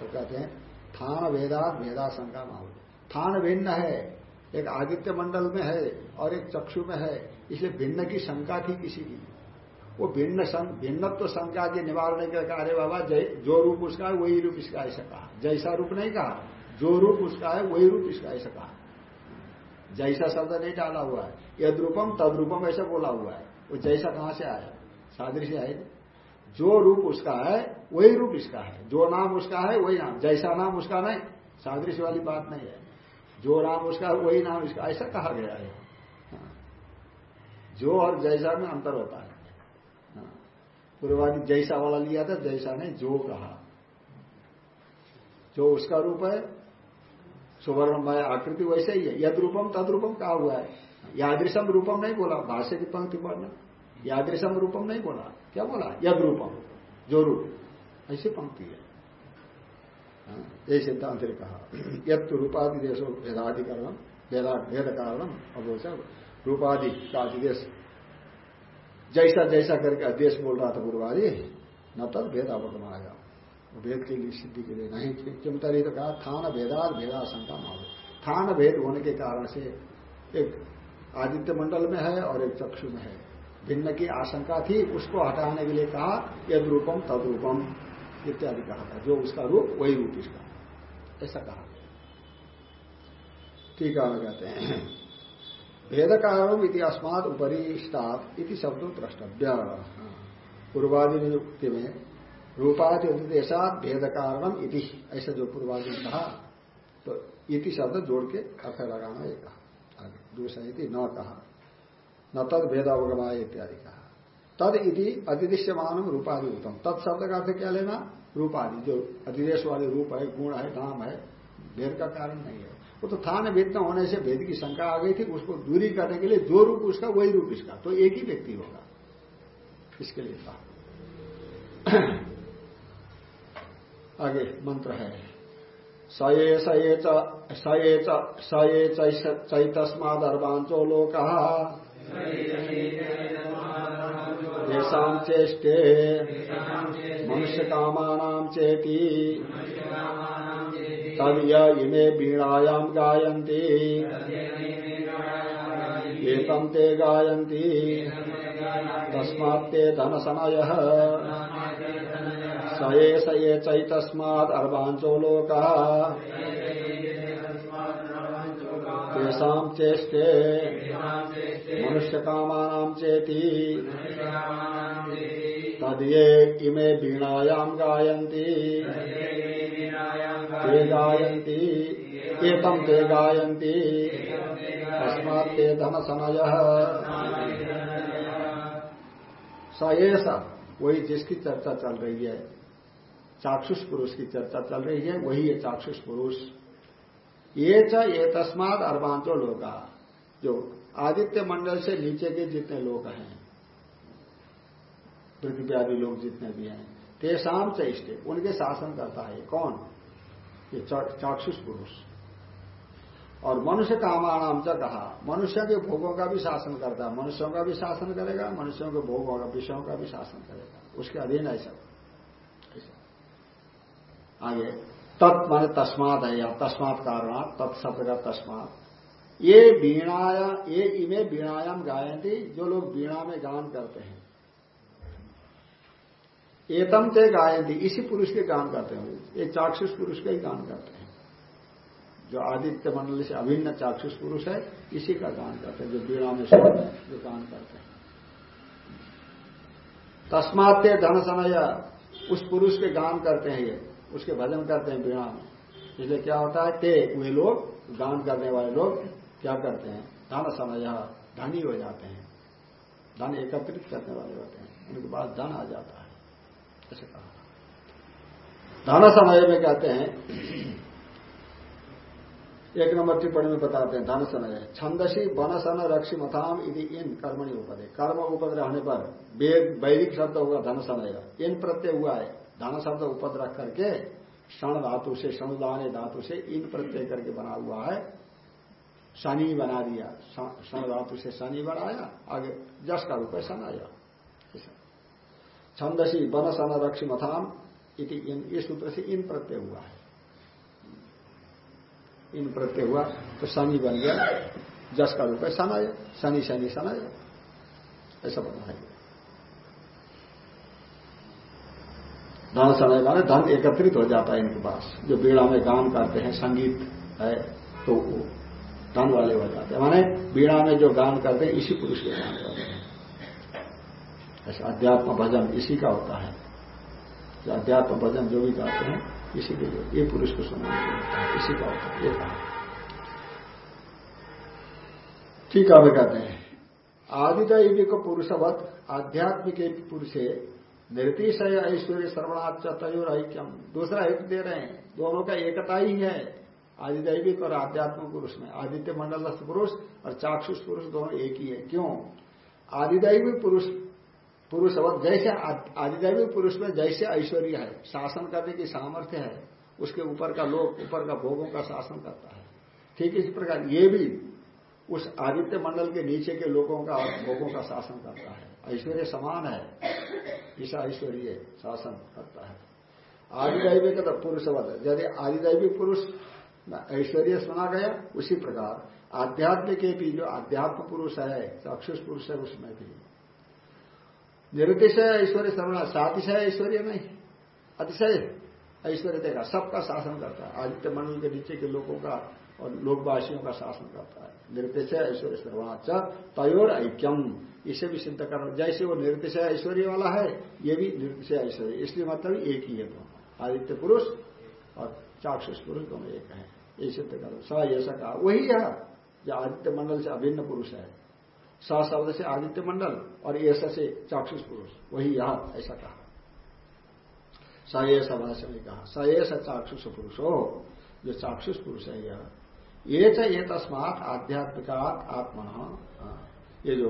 तो कहते हैं, थान भेदात भेदा शंका माहौल। थान भिन्न है, एक आदित्य मंडल में है और एक चक्षु में है, इसलिए भिन्न की शंका थी किसी की। वो भिन्न भिन्नत्व शंका के निवारण के कार्य बाबा जो रूप उसका है, वही रूप इसका ऐसा कहा। जैसा रूप नहीं कहा, जो रूप उसका है, वही रूप इसका ऐसा कहा। जैसा शब्द नहीं डाला हुआ है, यद रूपम तद रूपम ऐसा बोला हुआ है। वो जैसा कहाँ से आया? सादृश्य है जो रूप उसका है, वही रूप इसका है। जो नाम उसका है, वही नाम। जैसा नाम उसका नहीं, सादृश्य वाली बात नहीं है। जो नाम उसका है, वही नाम इसका। ऐसा कहा गया है। हाँ। जो और जैसा में अंतर होता है। हाँ। पूर्वादि जैसा वाला लिया था, जैसा ने जो कहा। जो उसका रूप है, सुवर्णमय आकृति वैसे ही है। यद रूपम तद रूपम कहा हुआ है। यादृशम रूपम नहीं बोला, भाष्य की पंक्ति पढ़ना। यादृशम रूपम नहीं बोला। क्या बोला? यद रूपम जो रूप। ऐसी पंक्ति है। ये सिद्धांत ने कहा। यद रूपादि देशो भेदाधिकरण भेद कारणम अवोच रूपादि का अधिदेश जैसा जैसा करके अध्यक्ष बोल रहा था पूर्वादि न तद भेदावतम आया भेद के लिए सिद्धि के लिए नहीं नहीं तो कहा, थान भेदार भेदाशंका मारो थान भेद होने के कारण से एक आदित्य मंडल में है और एक चक्षु में है। भिन्न की आशंका थी, उसको हटाने के लिए कहा यद रूपम तद रूपम इत्यादि कहा था। जो उसका रूप, वही रूप इसका। ऐसा कहा। ठीक है कहते हैं भेद कारण अस्मात उपरिष्टात इति शब्दों द्रष्टव्य। पूर्वादि नियुक्ति में रूपादि उपदेशात भेद कारणम इति। ऐसा जो पूर्वादि कहा तो इति शब्द जोड़ के अर्थ लगाना एक कहा। इति न कहा। न तद भेद अवगमाय इत्यादि कहा। तद इति अधिदिश्यमान रूपादि उत्तम तद शब्द का अर्थ क्या लेना? रूपादि। जो अधिदेश वाले रूप है, गुण है, नाम है, भेद का कारण नहीं है। वो तो था न भेद होने से भेद की शंका आ गई थी, उसको दूरी करने के लिए जो रूप उसका, वही रूप इसका। तो एक ही व्यक्ति होगा। इसके लिए कहा आगे मंत्र है। सये सये सये सये चैतस्माद अर्वांचो लोक। चेष्टे मनुष्य कामानाम चेती। तद इमे वीणायाम गायन्ति। ते गायन्ति। तस्मात्ते धनसनय सये सये चैतस्मात् अर्वाञ्चो लोकः। तेषां चेष्टे मनुष्यकामानां चेति। इमे वीणायां गायन्ति। ते गायन्ति एतम ते गायन्ति। तस्मात् ते धन समय स, वही जिसकी चर्चा चल रही है। चाक्षुष पुरुष की चर्चा चल रही है, वही है चाक्षुष पुरुष। ये च तस्मात अर्वांचो लोग जो आदित्य मंडल से नीचे के जितने लोग हैं पृथ्वी लोग जितने भी हैं तेषाम चेष्टे उनके शासन करता है। कौन? ये चाक्षुष पुरुष। और मनुष्य कामाणाम च कहा, मनुष्य के भोगों का भी शासन करता है मनुष्यों का भी शासन करेगा, मनुष्यों के भोगों का, विषयों का भी शासन करेगा। उसके अधीन है सब। आगे, तत् माने तस्मात है, या तस्मात कारण तत्शब्द का तस्मात। ये वीणाया, ये इमे वीणायाम गायंती जो लोग वीणा में गान करते हैं। एतम ते गायंती इसी पुरुष के गान करते हैं ये चाक्षुष पुरुष का ही गान करते हैं। जो आदित्य मंडल से अभिन्न चाक्षुष पुरुष है, इसी का गान करते हैं, जो वीणा में जो गान करते हैं। तस्मात्य धन समय उस पुरुष के गान करते हैं ये। उसके भजन करते हैं में इसलिए क्या होता है, ते वे लोग दान करने वाले लोग क्या करते हैं? धन समय धनी हो जाते हैं। धन एकत्रित करने वाले होते हैं। उनके पास धन आ जाता है। ऐसे कहा। धन समय में कहते हैं, एक नंबर टिप्पणी में बताते हैं धन समय। छंदसी बनसन रक्षी मथाम यदि इन कर्मणि उपदे। कर्म उपद रहने पर वेद, वैदिक शब्द होगा धन समय। इन प्रत्यय हुआ है। धन शब्द उपद रख करके क्षण धातु से क्षणदाने धातु से इन प्रत्यय करके बना हुआ है। शनि बना दिया। क्षण धातु से शनि बनाया, आगे जस का रूप सन आया। छंदसी वन सन रक्ष मथाम इस सूत्र से इन प्रत्यय हुआ है। इन प्रत्यय हुआ तो शनि बन गया। जस का रूप है आया। शनि शनि सन आया। ऐसा बना है। धन समय माने धन एकत्रित हो जाता है इनके पास। जो बीड़ा में गान करते हैं, संगीत है तो वो धन वाले हो जाते हैं। माने बीड़ा में जो गान करते हैं, इसी पुरुष के गान करते हैं। ऐसा अध्यात्म भजन इसी का होता है। जो अध्यात्म भजन जो भी गाते हैं, इसी के लिए। ये पुरुष को के होता है। इसी का होता है। ये कहा। ठीक है वे कहते हैं। आदिदैवी को पुरुषवत, आध्यात्मिक पुरुषे निर्तिशय ऐश्वर्य सर्वणाच तयोर ऐक्यम। दूसरा हित दे रहे हैं। दोनों का एकता ही है। आदिदैविक और आध्यात्मिक पुरुष में। आदित्य मंडल पुरुष और चाक्षुष पुरुष दोनों एक ही है। क्यों? आदिदैविक पुरुष पुरुष और जैसे आदिदैविक पुरुष में जैसे ऐश्वर्य है। शासन करने की सामर्थ्य है। उसके ऊपर का लोग ऊपर का भोगों का शासन करता है। ठीक इसी प्रकार ये भी उस आदित्य मंडल के नीचे के लोगों का भोगों का शासन करता है। ऐश्वर्य समान है। ईसा ऐश्वर्य शासन करता है। आदिदैविक तो पुरुषवत। यदि आदिदैवी पुरुष ऐश्वर्य सुना गया उसी प्रकार आध्यात्म के भी जो आध्यात्म पुरुष है चक्षुष पुरुष है उसमें भी। निरतिशय ऐश्वर्य सर्वना सातिशय ऐश्वर्य नहीं। अतिशय ऐश्वर्य देगा सबका शासन करता है। आदित्य मंडल के नीचे के लोगों का और लोकवासियों का शासन करता है। निरतिशय ऐश्वर्य सर्वनाच तयोर ऐक्यम। इसे भी सिद्ध करना। जैसे वो निरतिशय ऐश्वर्य वाला है, ये भी निरतिशय ऐश्वर्य। इसलिए मतलब एक ही है दोनों। आदित्य पुरुष और चाक्षुष पुरुष दोनों एक है। ये सिद्ध करो स ऐसा कहा वही है जो आदित्य मंडल से अभिन्न पुरुष है। स शब्द से आदित्य मंडल और ऐसा से चाक्षुष पुरुष। वही यहाँ ऐसा कहा। स ऐसा भाषा में कहा। स ऐसा चाक्षुष पुरुष। हो जो चाक्षुष पुरुष है यह। ये ये तस्मात आध्यात्मिकात आत्मा हाँ, ये जो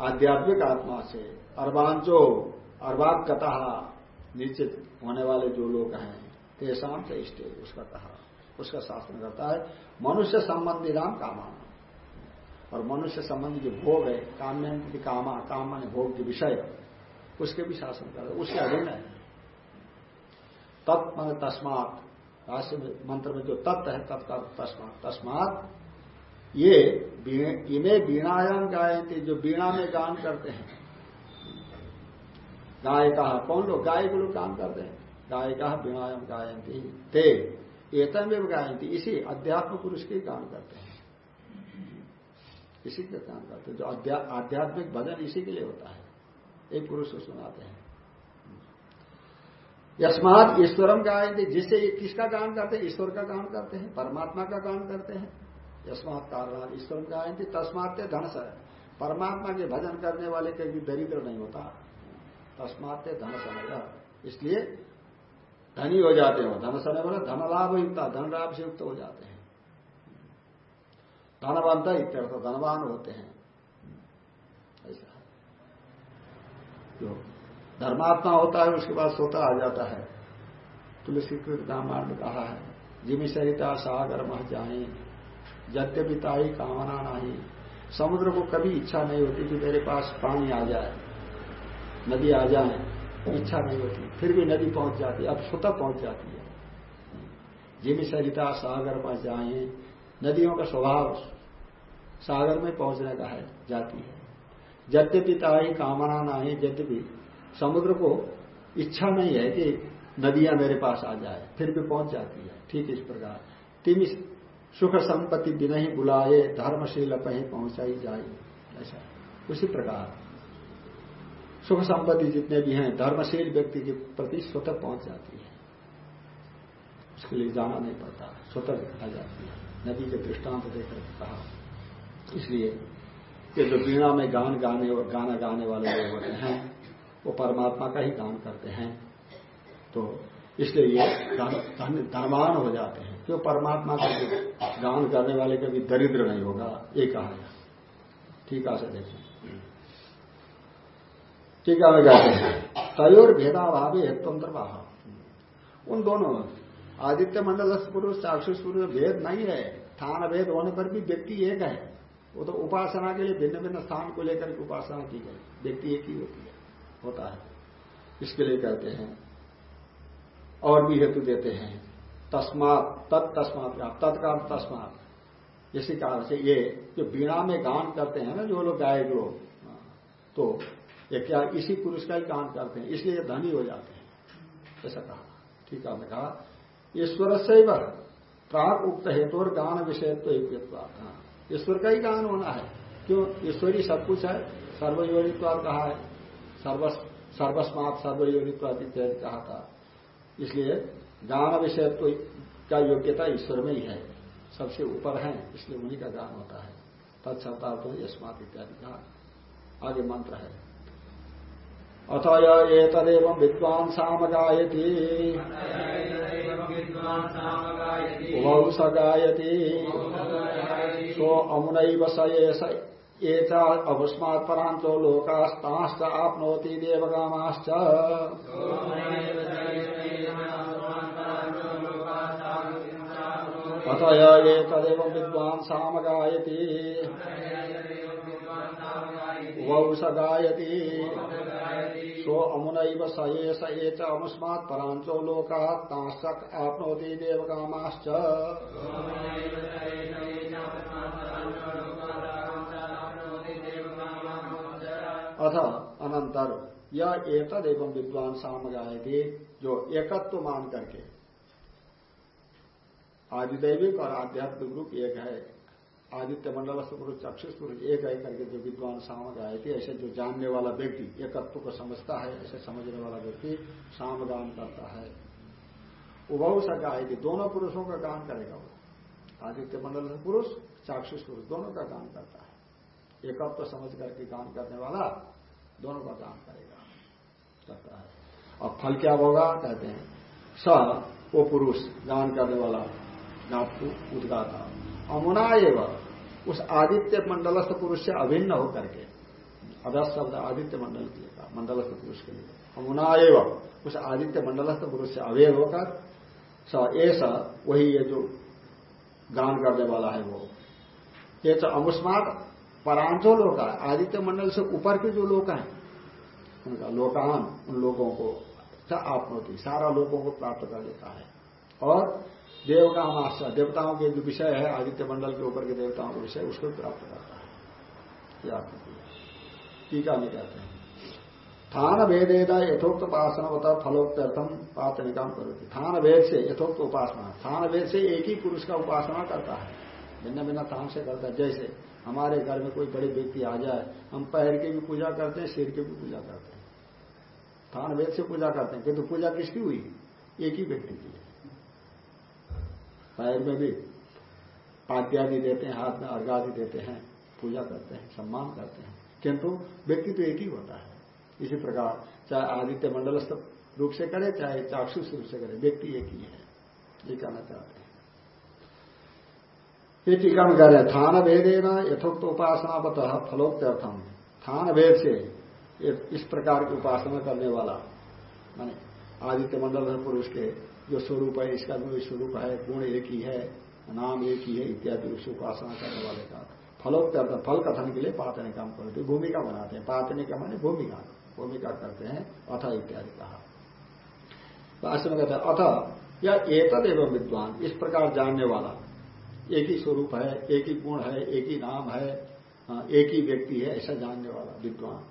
आध्यात्मिक आत्मा से अर्वांचो अर्वाद कथा निश्चित होने वाले जो लोग हैं तेसाम से इष्ट उसका कहा उसका शासन करता है मनुष्य संबंधी नाम कामान। और मनुष्य संबंधी जो भोग है काम्य कामा काम मान भोग के विषय उसके भी शासन कर उसके अधीन है। तत् मान तस्मात राष्ट्र मंत्र में जो तत्व है तत्का तस्मात तस्मात, ये इन्हें बीणायाम गायंती, जो बीणा में गान करते हैं। गाय कौन लोग? गाय लोग काम करते हैं। गाय कहा बीणायाम गायंती ते एतम गायंती इसी अध्यात्म पुरुष के गान करते हैं। इसी का काम करते हैं। जो आध्यात्मिक भजन इसी के लिए होता है। एक पुरुष को सुनाते हैं। यस्मात ईश्वरम गायंती जिससे किसका गान करते हैं? ईश्वर का गान करते हैं, परमात्मा का गान करते हैं। यस्मात कारण ईश्वरम गायंती तस्मात धन सर परमात्मा के भजन करने वाले कभी दरिद्र नहीं होता। तस्मात धन समय इसलिए धनी हो जाते हो। धन समय बोला धन लाभ युक्त धन लाभ से युक्त हो जाते हैं। धनवंत इत्यर्थ, धनवान होते हैं। ऐसा जो धर्मात्मा होता है, उसके बाद सोता आ जाता है। तुलसी रामायण में कहा है, जिमी सरिता सागर मह जाए यद्यपिताई कामना नहीं। समुद्र को कभी इच्छा नहीं होती कि मेरे पास पानी आ जाए, नदी आ जाए, इच्छा नहीं होती। फिर भी नदी पहुँच जाती है, अब स्वतः पहुँच जाती है। जिमी सरिता सागर पर जाए नदियों का स्वभाव सागर में पहुँचने का है, जाती है। यद्यपि ताई कामना ना ही यद्यपि समुद्र को इच्छा नहीं है कि नदियाँ मेरे पास आ जाए, फिर भी पहुँच जाती है। ठीक इस प्रकार। तिम सुख संपत्ति बिना ही बुलाए, धर्मशील कहीं पहुंचाई जाए। ऐसा। उसी प्रकार। सुख संपत्ति जितने भी हैं, धर्मशील व्यक्ति के प्रति स्वतः पहुँच जाती है। उसके लिए जाना नहीं पड़ता। स्वतः आ जाती है। नदी के दृष्टांत देकर कहा। इसलिए ये जो बीणा में गान गाने और गाना गाने वाले लोग होते हैं वो परमात्मा का ही गान करते हैं। तो इसलिए ये धनवान हो जाते हैं। क्यों? परमात्मा का गान करने वाले कभी दरिद्र नहीं होगा, ये कहा गया। ठीक है देखें ठीक है कहते हैं। तयोर भेदाभावी हेतुअंतर बाह उन दोनों, आदित्य मंडल पुरुष, चाक्षुष पुरुष, भेद नहीं है। स्थान भेद होने पर भी व्यक्ति एक है। वो तो उपासना के लिए भिन्न भिन्न स्थान को लेकर उपासना की गई। व्यक्ति एक ही होती है। होता है। इसके लिए कहते हैं, और भी हेतु देते हैं, तस्मात तत्तस्मात तत्का तस्मात। इसी कारण से ये जो बीणा में गान करते हैं ना, जो लोग गायक लोग तो ये क्या इसी पुरुष का ही गान करते हैं, इसलिए धनी हो जाते हैं। ऐसा कहा। ठीक है कहा, ईश्वर से प्राग उक्त हेतु और गान विषय तो एक ईश्वर का ही गान होना है। क्यों? ईश्वरी सब कुछ है सर्वयोनित्वाद कहा है। सर्वस्मात सर्वयोनित्वाद इत्यादि कहा था। इसलिए गान विषय तो का योग्यता ईश्वर में ही है। सबसे ऊपर है, इसलिए उन्हीं का गान होता है। तत्सर्तार्थ यस्मात इत्यादि कहा। आगे मंत्र है। अथ ये तदेव विद्वान साम गायती स गायती। सो अमुन स ये अभुस्मात् परांतो लोकास्ताश्च आपनोति देवगामाश्च। अतय ये तदेव विद्वान् साम गायति वौ स गायति सो अमुन स ये स ये च अमुस्मात् परांचो लोकात् आपनोति देवकामाश्च अथ अनंतर। यह एकद एवं विद्वान साम गाय थे जो एकत्व तो मान करके। आदिदैविक और आध्यात्मिक रूप एक है। आदित्य मंडल पुरुष चक्षुष पुरुष एक है करके जो विद्वान साम गाय थे ऐसे जो जानने वाला व्यक्ति, एकत्व को समझता है, ऐसे समझने वाला व्यक्ति सामगान करता है। उभव सा गाय थी दोनों पुरुषों का गान करेगा वो। आदित्य मंडल पुरुष चाक्षुष पुरुष दोनों का गान करता है। एकत्व समझ करके काम करने वाला दोनों का काम करेगा। करता है। और फल क्या होगा? कहते हैं स वो पुरुष गान करने वाला धातु उदगाता। अमुना एवं, उस आदित्य मंडलस्थ पुरुष से अभिन्न होकर के, अदस शब्द आदित्य मंडल के लिए मंडलस्थ पुरुष के लिए। अमुना एवं, उस आदित्य मंडलस्थ पुरुष से अवेय होकर, स ऐसा वही ये जो गान करने वाला है वो। ये तो अमुस्मात परांचो लोग आदित्य मंडल से ऊपर के जो लोग हैं, उनका लोकान उन लोगों को आपनोति सारा लोगों को प्राप्त कर लेता है। और देव का आश्चर्य देवताओं के जो विषय है, आदित्य मंडल के ऊपर के देवताओं का विषय, उसको प्राप्त करता है। यह टीका में कहते हैं। थान भेदेदा यथोक्त उपासना होता फलोक्त अर्थम पात्र निकाम करो थान भेद से यथोक्त उपासना, थान भेद से एक ही पुरुष का उपासना करता है। भिन्न भिन्न थान से करता है, जैसे हमारे घर में कोई बड़े व्यक्ति आ जाए, हम पैर की भी पूजा करते हैं सिर की भी पूजा करते हैं। थान वेद से पूजा करते हैं, किंतु तो पूजा किसकी हुई? एक ही व्यक्ति की। पैर में भी पाद्यादि देते हैं, हाथ में अर्घादि देते हैं, पूजा करते हैं, सम्मान करते हैं। किंतु व्यक्ति तो एक ही होता है। इसी प्रकार चाहे आदित्य मंडलस्थ रूप से करे, चाहे चाक्षुष रूप से करे, व्यक्ति एक ही है। ये कहना चाहते ये टीका में कह रहे हैं थान भेदेना यथोक्त उपासना बत फलोक्त थान भेद से इस प्रकार की उपासना करने वाला, माने आदित्य मंडल है, पुरुष के जो स्वरूप है, इसका भी स्वरूप है, गुण एक ही है, नाम एक ही है, इत्यादि उसकी उपासना करने वाले का। फलोक्त अर्थ फल कथन के लिए पातने काम करते, भूमिका बनाते हैं। पातने का माने भूमिका भूमिका करते हैं, अथ इत्यादि कहा। कहते अथ, या एवं विद्वान, इस प्रकार जानने वाला। एक ही स्वरूप है एक ही गुण है एक ही नाम है हाँ, एक ही व्यक्ति है ऐसा जानने वाला विद्वान।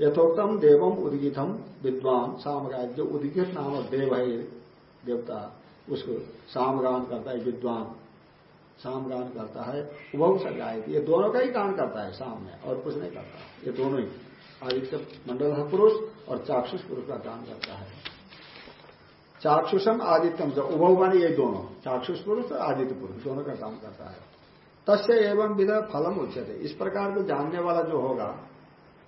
यथोक्तम देवम उदगितम विद्वान सामगाय जो उदगित नामक देव है देवता उसको सामगान करता है विद्वान। सामगान करता है वह सजाए ये दोनों का ही काम करता है सामने और कुछ नहीं करता। ये दोनों ही। आदित्य मंडल पुरुष और चाक्षुष पुरुष का काम करता है। चाक्षुषम आदित्यम से। उभव ये दोनों। चाक्षुष पुरुष और आदित्य पुरुष, दोनों का काम करता है। तस्य एवं विधा फलम उचित इस प्रकार को जानने वाला जो होगा,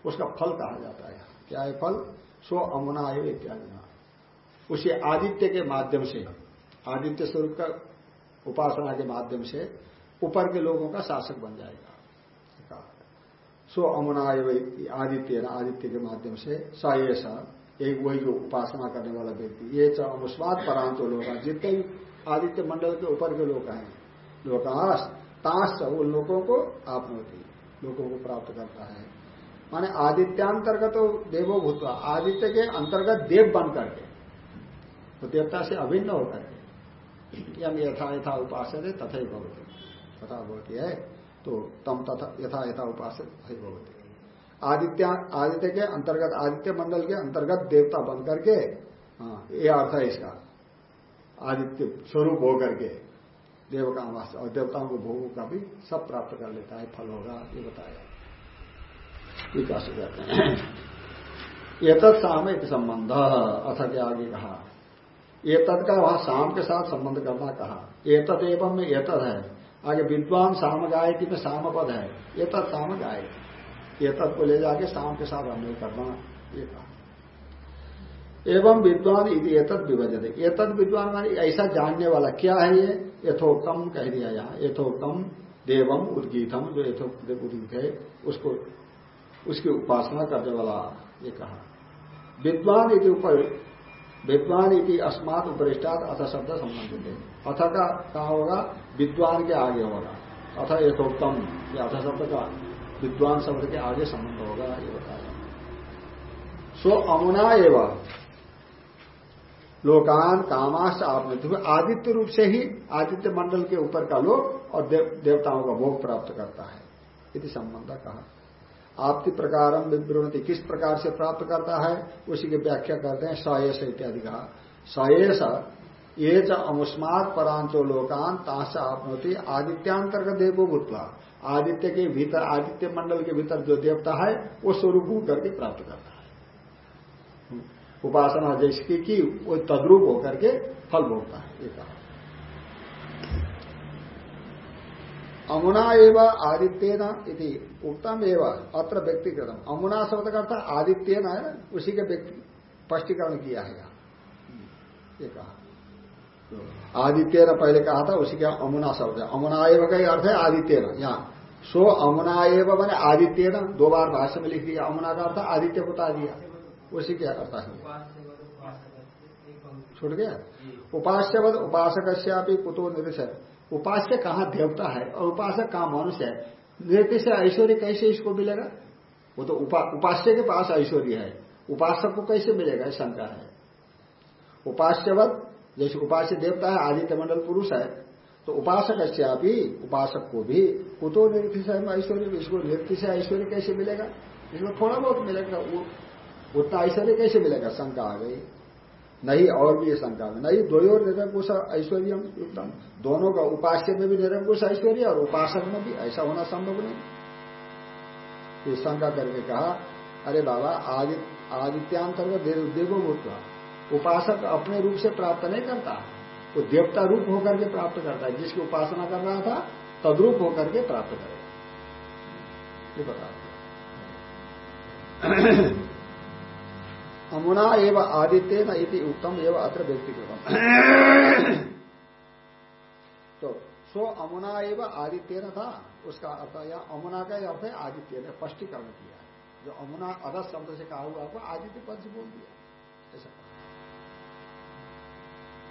उसका फल कहा जाता है। क्या है फल? सो अमुना इत्यादि। उसी आदित्य के माध्यम से, आदित्य स्वरूप का उपासना के माध्यम से ऊपर के लोगों का शासक बन जाएगा। सो अमुना आदित्य आदित्य के माध्यम से स एक वही जो उपासना करने वाला व्यक्ति। ये चमुस्वाद परांतो लोग जितने भी आदित्य मंडल के ऊपर के लोग हैं लोकाश ताश उन लोगों को आप लोगों को प्राप्त करता है। माने आदित्यांतर्गत तो देवो भूतवा आदित्य के अंतर्गत देव बन करके तो देवता से अभिन्न होकर के यम यथा यथा उपास तथा ही भवती। तथा भवती है तो तम तथा यथा यथा उपास भवती। आदित्य आदित्य के अंतर्गत, आदित्य मंडल के अंतर्गत देवता बन करके हाँ ये अर्थ है इसका। आदित्य स्वरूप होकर के देव का और देवताओं को भोग का भी सब प्राप्त कर लेता है, फल होगा, ये बताया। विकास कहते हैं? ये तत्साम संबंध, अथ के आगे कहा। ये तद का वहाँ शाम के साथ संबंध करना कहा। एतद एवं में एतद है। आगे विद्वान साम गायकी में साम पद है। ये तत् साम गायक ये तत् को ले जाके शाम के साथ अन्वय करना, ये कहा। एवं विद्वान यदि एतद विभजन एतद विद्वान मानी ऐसा जानने वाला क्या है ये? यथोक्तम कह दिया यहाँ। यथोक्तम देवम उद्गीतम, जो यथोक्त उद्गीत है, उसको, उसकी उपासना करने वाला ये कहा। विद्वान इति ऊपर विद्वान इति अस्मात उपरिष्टात अथ शब्द संबंधित। है अथ का कहा होगा, विद्वान के आगे होगा। अथ यथोक्तम अथ शब्द का विद्वान शब्द के आगे संबंध होगा ये बताया सो अमुना एवं लोकान कामाश आपने आदित्य रूप से ही आदित्य मंडल के ऊपर का लोक और देव, देवताओं का भोग प्राप्त करता है इति संबंध कहा। आपकी प्रकार विवृणति किस प्रकार से प्राप्त करता है उसी की व्याख्या करते हैं सयस इत्यादि कहा। सयस ये च अमुस्मात परांचो लोकान ताश आपनोति आदित्यांतर्गत देवो भूतला आदित्य के भीतर, आदित्य मंडल के भीतर जो देवता है, वो स्वरूप होकर के प्राप्त करता है। उपासना जैसी की वो तद्रूप होकर के फल भोगता है, ये कहा। अमुना एवं आदित्यन इति उत्तम एवं, अत्र व्यक्तिगत अमुना शब्द का था आदित्यन है, उसी के व्यक्ति स्पष्टीकरण किया है। ये कहा। आदित्य ने पहले कहा था उसी का अमुना शब्द है। अमुना एव का अर्थ है आदित्य न यहाँ सो अमुना एव मैंने आदित्य न दो बार भाषा में लिख दिया अमुना का अर्थ आदित्य बता दिया। उसी क्या करता है। छूट गया? उपास्य उपास्यवद उपासक कुतो निर्देश उपास्य कहाँ देवता है और उपासक कहाँ मनुष्य है? निर्देश ऐश्वर्य कैसे इसको मिलेगा? वो तो उपा, उपास्य के पास ऐश्वर्य है। उपासक को कैसे मिलेगा? शंका है। उपास्यवत जैसे उपास्य देवता है आदित्य मंडल पुरुष है तो उपासक भी उपासक को भी कुतो नृत्य से ऐश्वर्य इसको से ऐश्वर्य कैसे मिलेगा? इसमें थोड़ा बहुत मिलेगा उतना ऐश्वर्य कैसे मिलेगा? शंका आ गई। नहीं, और भी ये शंका में नहीं द्वयोर निरंकुश ऐश्वर्य युक्तम। दोनों का उपास्य में भी निरंकुश ऐश्वर्य और उपासक में भी ऐसा होना संभव नहीं। ये शंका करके कहा, अरे बाबा, आदि, आदित्यांतर्गत देवो भूत उपासक अपने रूप से प्राप्त नहीं करता वो तो देवता रूप होकर के प्राप्त करता है। जिसकी उपासना कर रहा था, तद्रूप होकर के प्राप्त करेगा। ये बता अमुना एवं आदित्य न इति उत्तम एवं अत्र व्यक्तिगत तो सो अमुना एवं आदित्य न था, उसका अर्थ या अमुना का अर्थ है आदित्य ने स्पष्टीकरण किया जो अमुना अदस शब्द से कहा हुआ आपको आदित्य पद से बोल दिया ऐसा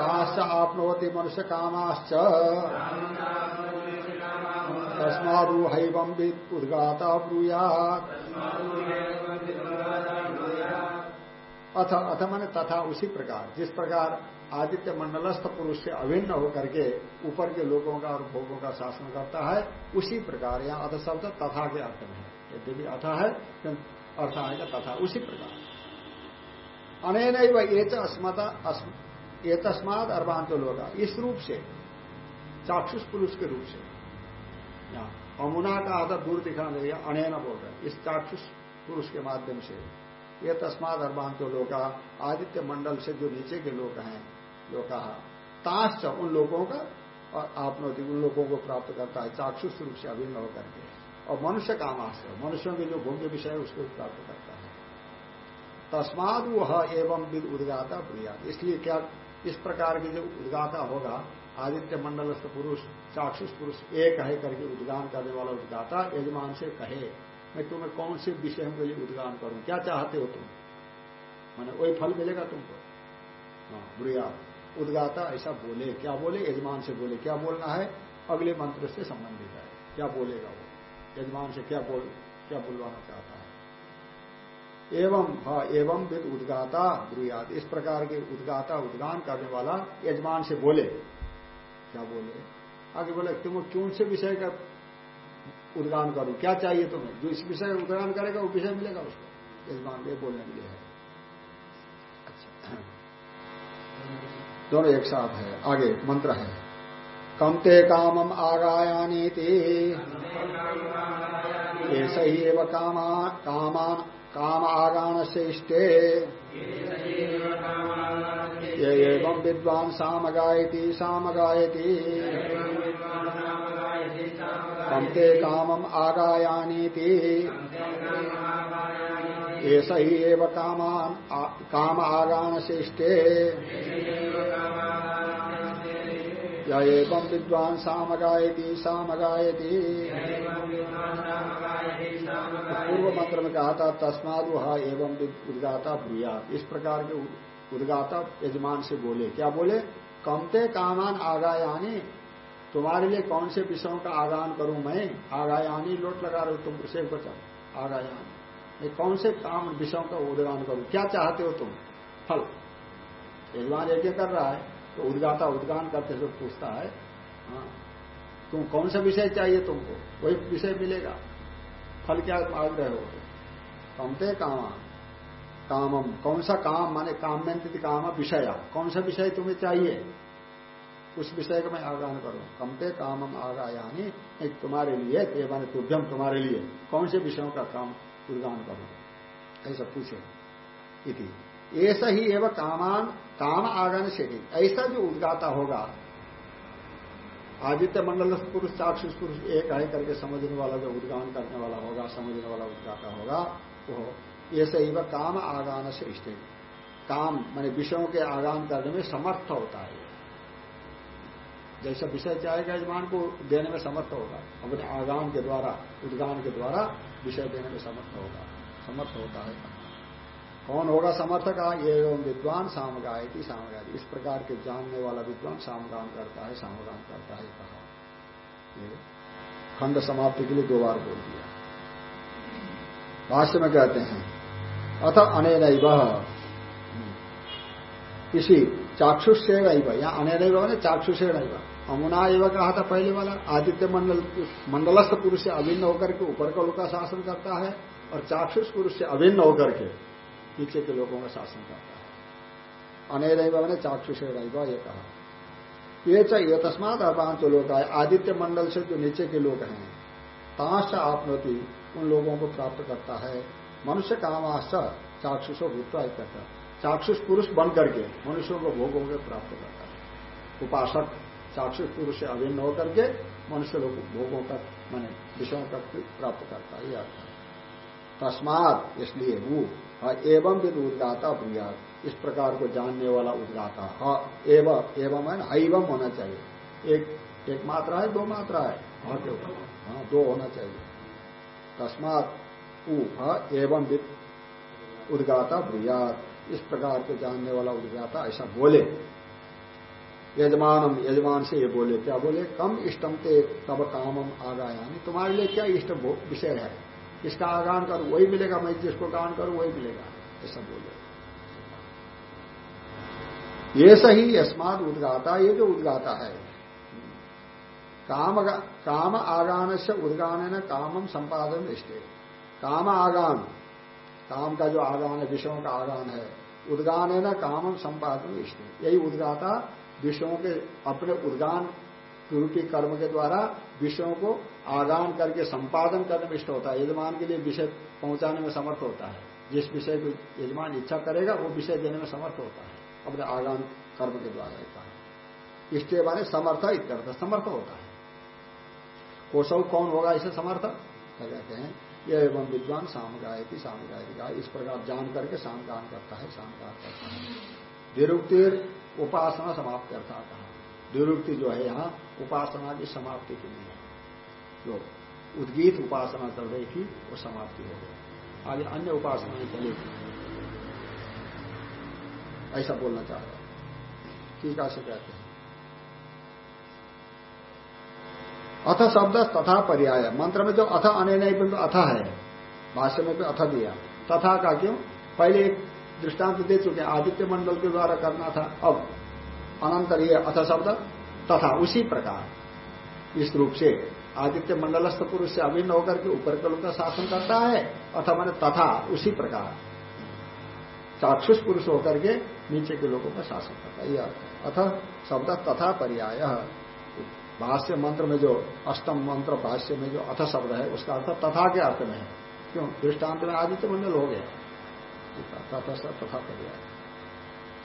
ताश्च आपनोति मनुष्य कामाश्च। तस्मादुहैवं उद्गाता ब्रूयात्। अथ अथ मैंने तथा उसी प्रकार, जिस प्रकार आदित्य मंडलस्थ पुरुष से अभिन्न होकर के ऊपर के लोगों का और भोगों का शासन करता है, उसी प्रकार यहाँ अथ शब्द तथा के अर्थ में है। यद्यपि अथ है अर्थ आएगा तथा, उसी प्रकार। अनेन ये तस्मात अर्वांत लोग इस रूप से, चाक्षुष पुरुष के रूप से। अमुना का आधा दूर दिखाना देगा अनैन बोल रहे इस चाक्षुष पुरुष के माध्यम से। ये तस्माद अर्वांत लोग आदित्य मंडल से जो नीचे के लोग हैं लोग ताश उन लोगों का, और आपनोति उन लोगों को प्राप्त करता है, चाक्षुष रूप से अभिन्न होकर के। और मनुष्य काम आश्रय मनुष्यों के जो भोग्य विषय है, उसको प्राप्त करता है। तस्माद वह एवं विद उदगाता प्रिया। इसलिए क्या इस प्रकार की जो उद्गाता होगा, आदित्य मंडलस्थ पुरुष, चाक्षुष पुरुष, एक है करके उद्गान करने वाला उद्गाता, यजमान से कहे, मैं तुम्हें कौन से विषय के लिए उद्गान करूँ? क्या चाहते हो तुम? मैंने वही फल मिलेगा तुमको. हाँ बुढ़िया। उद्गाता ऐसा बोले, क्या बोले? यजमान से बोले, क्या बोलना है? अगले मंत्र से संबंधित है। क्या बोलेगा वो? यजमान से क्या बोल, क्या बुलवाना चाहता है? एवं हाँ एवं विद उद्गाता ब्रुयात। इस प्रकार के उद्गाता उद्गान करने वाला यजमान से बोले। क्या बोले? आगे बोले तुम क्यों से विषय का उद्गान करो? क्या चाहिए तुम्हें? जो इस विषय का उद्गान करेगा वो विषय मिलेगा उसको? यजमान के बोलने के लिए है। अच्छा। दोनों एक साथ है। आगे मंत्र है। कमते कामम आगायानी एव काम आगान से इष्टे एवं विद्वान साम गायती साम गायती कमते कामम आगायानीति। ऐसा ही एव कामान काम आगान से इष्टे या एवं विद्वान साम गायती साम गायती पूर्व मंत्र में कहा था तस्माद वहा एवं उदगाता भूया इस प्रकार के उदगाता यजमान से बोले। क्या बोले? कमते कामान आगायानी? तुम्हारे लिए कौन से विषयों का आगान करूँ मैं? आगायानी लोट लगा रहे हो तुम, उसे बचा आगायानी। मैं कौन से काम विषयों का उदगान करूँ? क्या चाहते हो तुम? फल। यजमान यज्ञ कर रहा है तो उद्गाता उद्गान करते हुए पूछता है हाँ तुम कौन सा विषय चाहिए तुमको? वही विषय मिलेगा। फल क्या मांग रहे हो? कमते कामा। कामम। कौन सा काम? माने काम्यंत काम, विषय। कौन सा विषय तुम्हें चाहिए? उस विषय का मैं आगान करूँ। कमते कामम आगा यानी एक तुम्हारे लिए, ये माने तुभ्यम तुम्हारे लिए। कौन से विषयों का काम उद्गान करूँ? ऐसा पूछे। इति। ऐसा ही एवं कामान, काम आगन से ऐसा जो उद्गाता होगा, आदित्य मंडल पुरुष, चाक्षुष पुरुष, एक है करके समझने वाला, जो उद्गान करने वाला होगा, समझने वाला उद्गाता होगा वो ऐसे ही वह काम आगान से इष्ट काम, माने विषयों के आगान करने में समर्थ होता है। जैसा विषय चाहेगा यजमान को देने में समर्थ होगा। अपने आगान के द्वारा, उद्गान के द्वारा विषय देने में समर्थ होगा। समर्थ होता है। कौन होगा समर्थक? एवं विद्वान सामगायती सामगायती। इस प्रकार के जानने वाला विद्वान सामगान करता है, सामगान करता है, कहा। खंड समाप्ति के लिए दो बार बोल दिया। भाष्य में कहते हैं। अथ अनेन इसी चाक्षुष से यहाँ अनेन ने चाक्षुष से अमुना एवं कहा था पहले वाला, आदित्य मंडल, मंडलस्थ पुरुष से अभिन्न होकर के ऊपर का लोग का शासन करता है, और चाक्षुष पुरुष से अभिन्न होकर के नीचे के लोगों का शासन करता है। अनेरैव मैंने चाक्षुष रैव ये कहा। ये चाहिए तस्मात अपांच लोग आदित्य मंडल से जो नीचे के लोग हैं ताश आपनोति उन लोगों को प्राप्त करता है। मनुष्य कामाश चाक्षुषो भूतवा करता चाक्षुष पुरुष बन करके मनुष्यों को भोगों के प्राप्त करता है। उपासक चाक्षुष पुरुष से अभिन्न होकर के मनुष्य लोग भोगों तक मैंने विषयों तक प्राप्त करता है यह तस्मात इसलिए वो एवं विद उद्गाता ब्रियात। इस प्रकार को जानने वाला उद्गाता ह एवं एवं है ना एवं होना चाहिए। एक एक मात्रा है दो मात्रा है। ह के ऊपर हाँ दो होना चाहिए। तस्मात एवं उद्गाता ब्रियात। इस प्रकार को जानने वाला उद्गाता ऐसा बोले। यजमानम, यजमान से ये बोले, क्या बोले? कम इष्टम ते तब कामम आगायानी तुम्हारे लिए क्या इष्ट विषय है? इसका आगान करो, वही मिलेगा, मैं जिसको गान करूँ, वही मिलेगा। ऐसा बोले। ये सही, यस्मात उद्गाता, ये जो उद्गाता है काम काम आगान से उदगान है कामम संपादन इष्ट काम आगान काम का जो आगान है, विषयों का आगान है उद्गान है ना कामम संपादन इष्ट यही उद्गाता विषयों के, अपने उद्गान रूपी कर्म के द्वारा विषयों को आगान करके संपादन करने में इष्ट होता है। यजमान के लिए विषय पहुँचाने में समर्थ होता है। जिस विषय को यजमान इच्छा करेगा, वो विषय देने में समर्थ होता है। अपने आगान कर्म के द्वारा इष्ट माने समर्थ इत्यर्थ, समर्थ होता है। कोशव कौन होगा इसे समर्थ कहते हैं? यह एवं विद्वान शाम गायती शाम गायिका इस प्रकार जान करके शाम गान करता है शाम गान करता है। निरुक्तिर उपासना समाप्त करता कहा। निरुक्ति जो है यहाँ, उपासना की समाप्ति के लिए। जो उद्गीत उपासना चल रही थी, वो समाप्ति हो गई। आगे अन्य उपासनाएँ चलेगी ऐसा बोलना चाह रहा टीका से कहते हैं। अथ शब्द तथा पर्याय। मंत्र में जो अथ अने नहीं बिंदु अथ है। भाष्य में भी अथ दिया। तथा का क्यों? पहले एक दृष्टांत दे चुके आदित्य मंडल के द्वारा करना था, अब अनंतर ये अथ शब्द तथा उसी प्रकार। इस रूप से आदित्य मंडलस्थ पुरुष से अभिन्न होकर के ऊपर के लोग का शासन करता है अथवा मैंने तथा, उसी प्रकार। चाक्षुष पुरुष होकर के नीचे के लोगों का शासन करता है। यह अर्थ अथ शब्द तथा पर्याय। भाष्य मंत्र में जो अष्टम मंत्र भाष्य में जो अथ शब्द है, उसका अर्थ तथा के अर्थ में है। क्यों? दृष्टांत में आदित्य मंडल हो। गया तथा पर्याय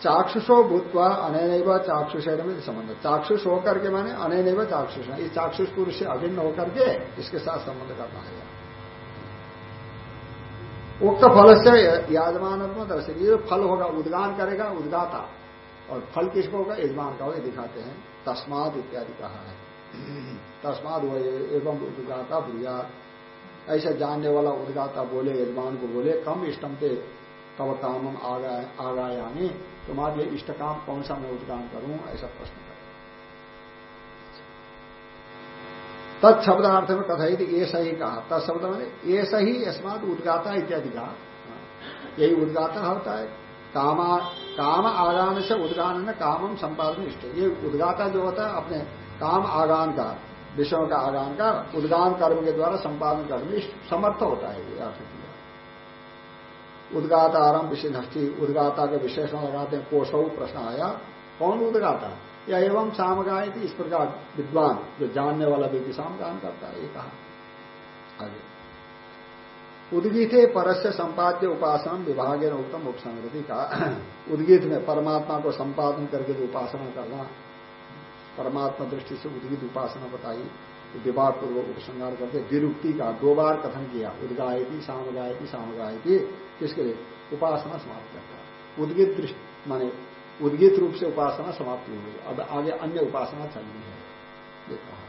चाक्षुषो भूतवा अनैन चाक्षुष में संबंध। चाक्षुष होकर के माने अनैन चाक्षुष इस चाक्षुष पुरुष से अभिन्न होकर के इसके साथ संबंध करना है। उक्त फल से याजमान दर्शन ये फल होगा, उद्गान करेगा, उद्गाता। और फल किसको होगा? यजमान का। वो दिखाते हैं। तस्माद इत्यादि कहा है। तस्माद वो एवं उद्गाता बुझा ऐसे जानने वाला उद्गाता बोले, यजमान को बोले, कम इष्टम थे तब काम आगायामी। तुम्हारे लिए इष्ट काम कौन सा मैं उद्गान करूँ? ऐसा प्रश्न कर। तत्शब्दार्थ में कथित ये सही कहा। तत्शब्द मैंने ये सही अस्मात उद्गाता इत्यादि कहा। यही उद्गाता होता है। कामा, काम आगान से उद्गान में कामम संपादन इष्ट। ये उद्गाता जो होता है, अपने काम आगान का विषयों का आगान का उद्गान कर्म के द्वारा संपादन करने समर्थ होता है ये अर्थ किया। उद्गाता आरम विषय उद्गाता के विशेषण लगाते हैं कोशव प्रश्न आया कौन उद्गाता? या एवं सामगाय इस प्रकार विद्वान, जो जानने वाला व्यक्ति सामगान करता है, ये कहा। आगे। उद्गीते परस्य संपाद्य उपासना विभाग उत्तम उपसंगति का उद्गीत में परमात्मा को संपादन करके जो उपासना करना परमात्मा दृष्टि से उद्गीत उपासना बताई विभाग पूर्वक उपसंहार करके दिरुक्ति का दो बार कथन किया। उदगायती, सामगायती सामगायती, किसके लिए? उपासना समाप्त करता उद्गीत दृष्टि, माने उद्गीत रूप से उपासना समाप्त हो गई अब आगे अन्य उपासना चलनी है। ये कहा।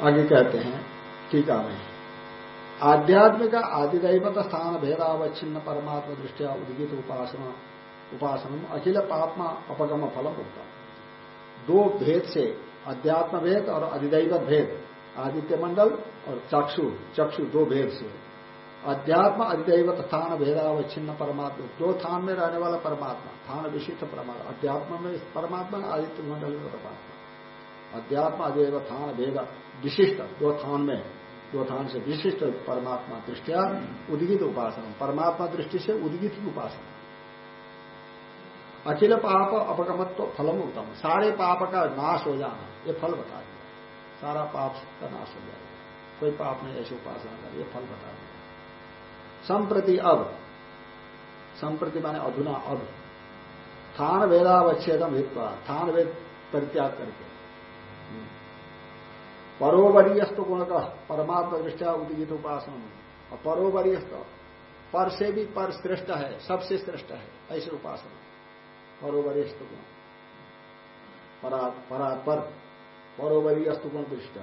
आगे कहते हैं टीका में। आध्यात्मिक आदिदैवत स्थान भेदावच्छिन्न परमात्मा दृष्टिया उद्गीत उपासना उपासना अखिल पापमा अपगम फलम होता दो भेद से, अध्यात्म भेद और अधिदैवत भेद, आदित्य मंडल और चक्षु चक्षु दो भेद से। अध्यात्म अधिदैवत स्थान भेदावच्छिन्न परमात्मा, दो स्थान में रहने वाला परमात्मा स्थान विशिष्ट परमात्मा, अध्यात्म में परमात्मा, आदित्य मंडल में परमात्मा। अध्यात्म, अधिदैव स्थान भेद, विशिष्ट, दो स्थान में, दो स्थान से विशिष्ट परमात्मा दृष्टिया, उद्गित उपासना। परमात्मा दृष्टि से उद्गित उपासना। अखिल पाप अपगमत्व फलम उत्तम। सारे पाप का नाश हो जाना, ये फल बता दिया। सारा पाप का नाश हो जाएगा कोई पाप नहीं, ऐसे उपासना कर ये फल बता दिया। संप्रति अब, संप्रति माने अधुना अब। थान वेदावच्छेदम हित्वा, थान वेद परित्याग करके। परोवरीयस्त गुण का परमात्मा दृष्टिया उदित उपासना। और परोवरीयस्त, पर से भी पर श्रेष्ठ है, सबसे श्रेष्ठ है, ऐसे उपासना। परोवरिष्ठ गुण परात पर परोवरीय गुण दृष्ट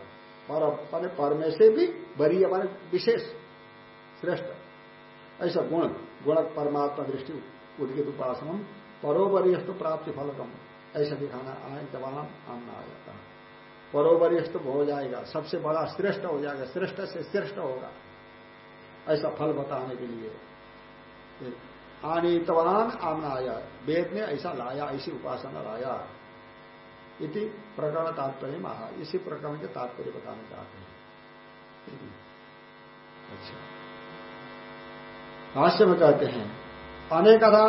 पर अपने पर में से भी वरीय, मान विशेष, श्रेष्ठ। ऐसा गुण गुण परमात्मा दृष्टि उद्गित उपासना परोवरियस्त प्राप्ति फलकम। ऐसा दिखाना आए जवान आमना आ जाता है परोवरियस्त हो जाएगा। सबसे बड़ा श्रेष्ठ हो जाएगा। श्रेष्ठ से श्रेष्ठ होगा। ऐसा फल बताने के लिए आनीतवान आमना आया। वेद ने ऐसा लाया, ऐसी उपासना लाया। इति प्रकरण तात्पर्य महा। इसी प्रकरण के तात्पर्य बताना चाहते हैं। अच्छा। भाष्य में कहते हैं, अनेकधा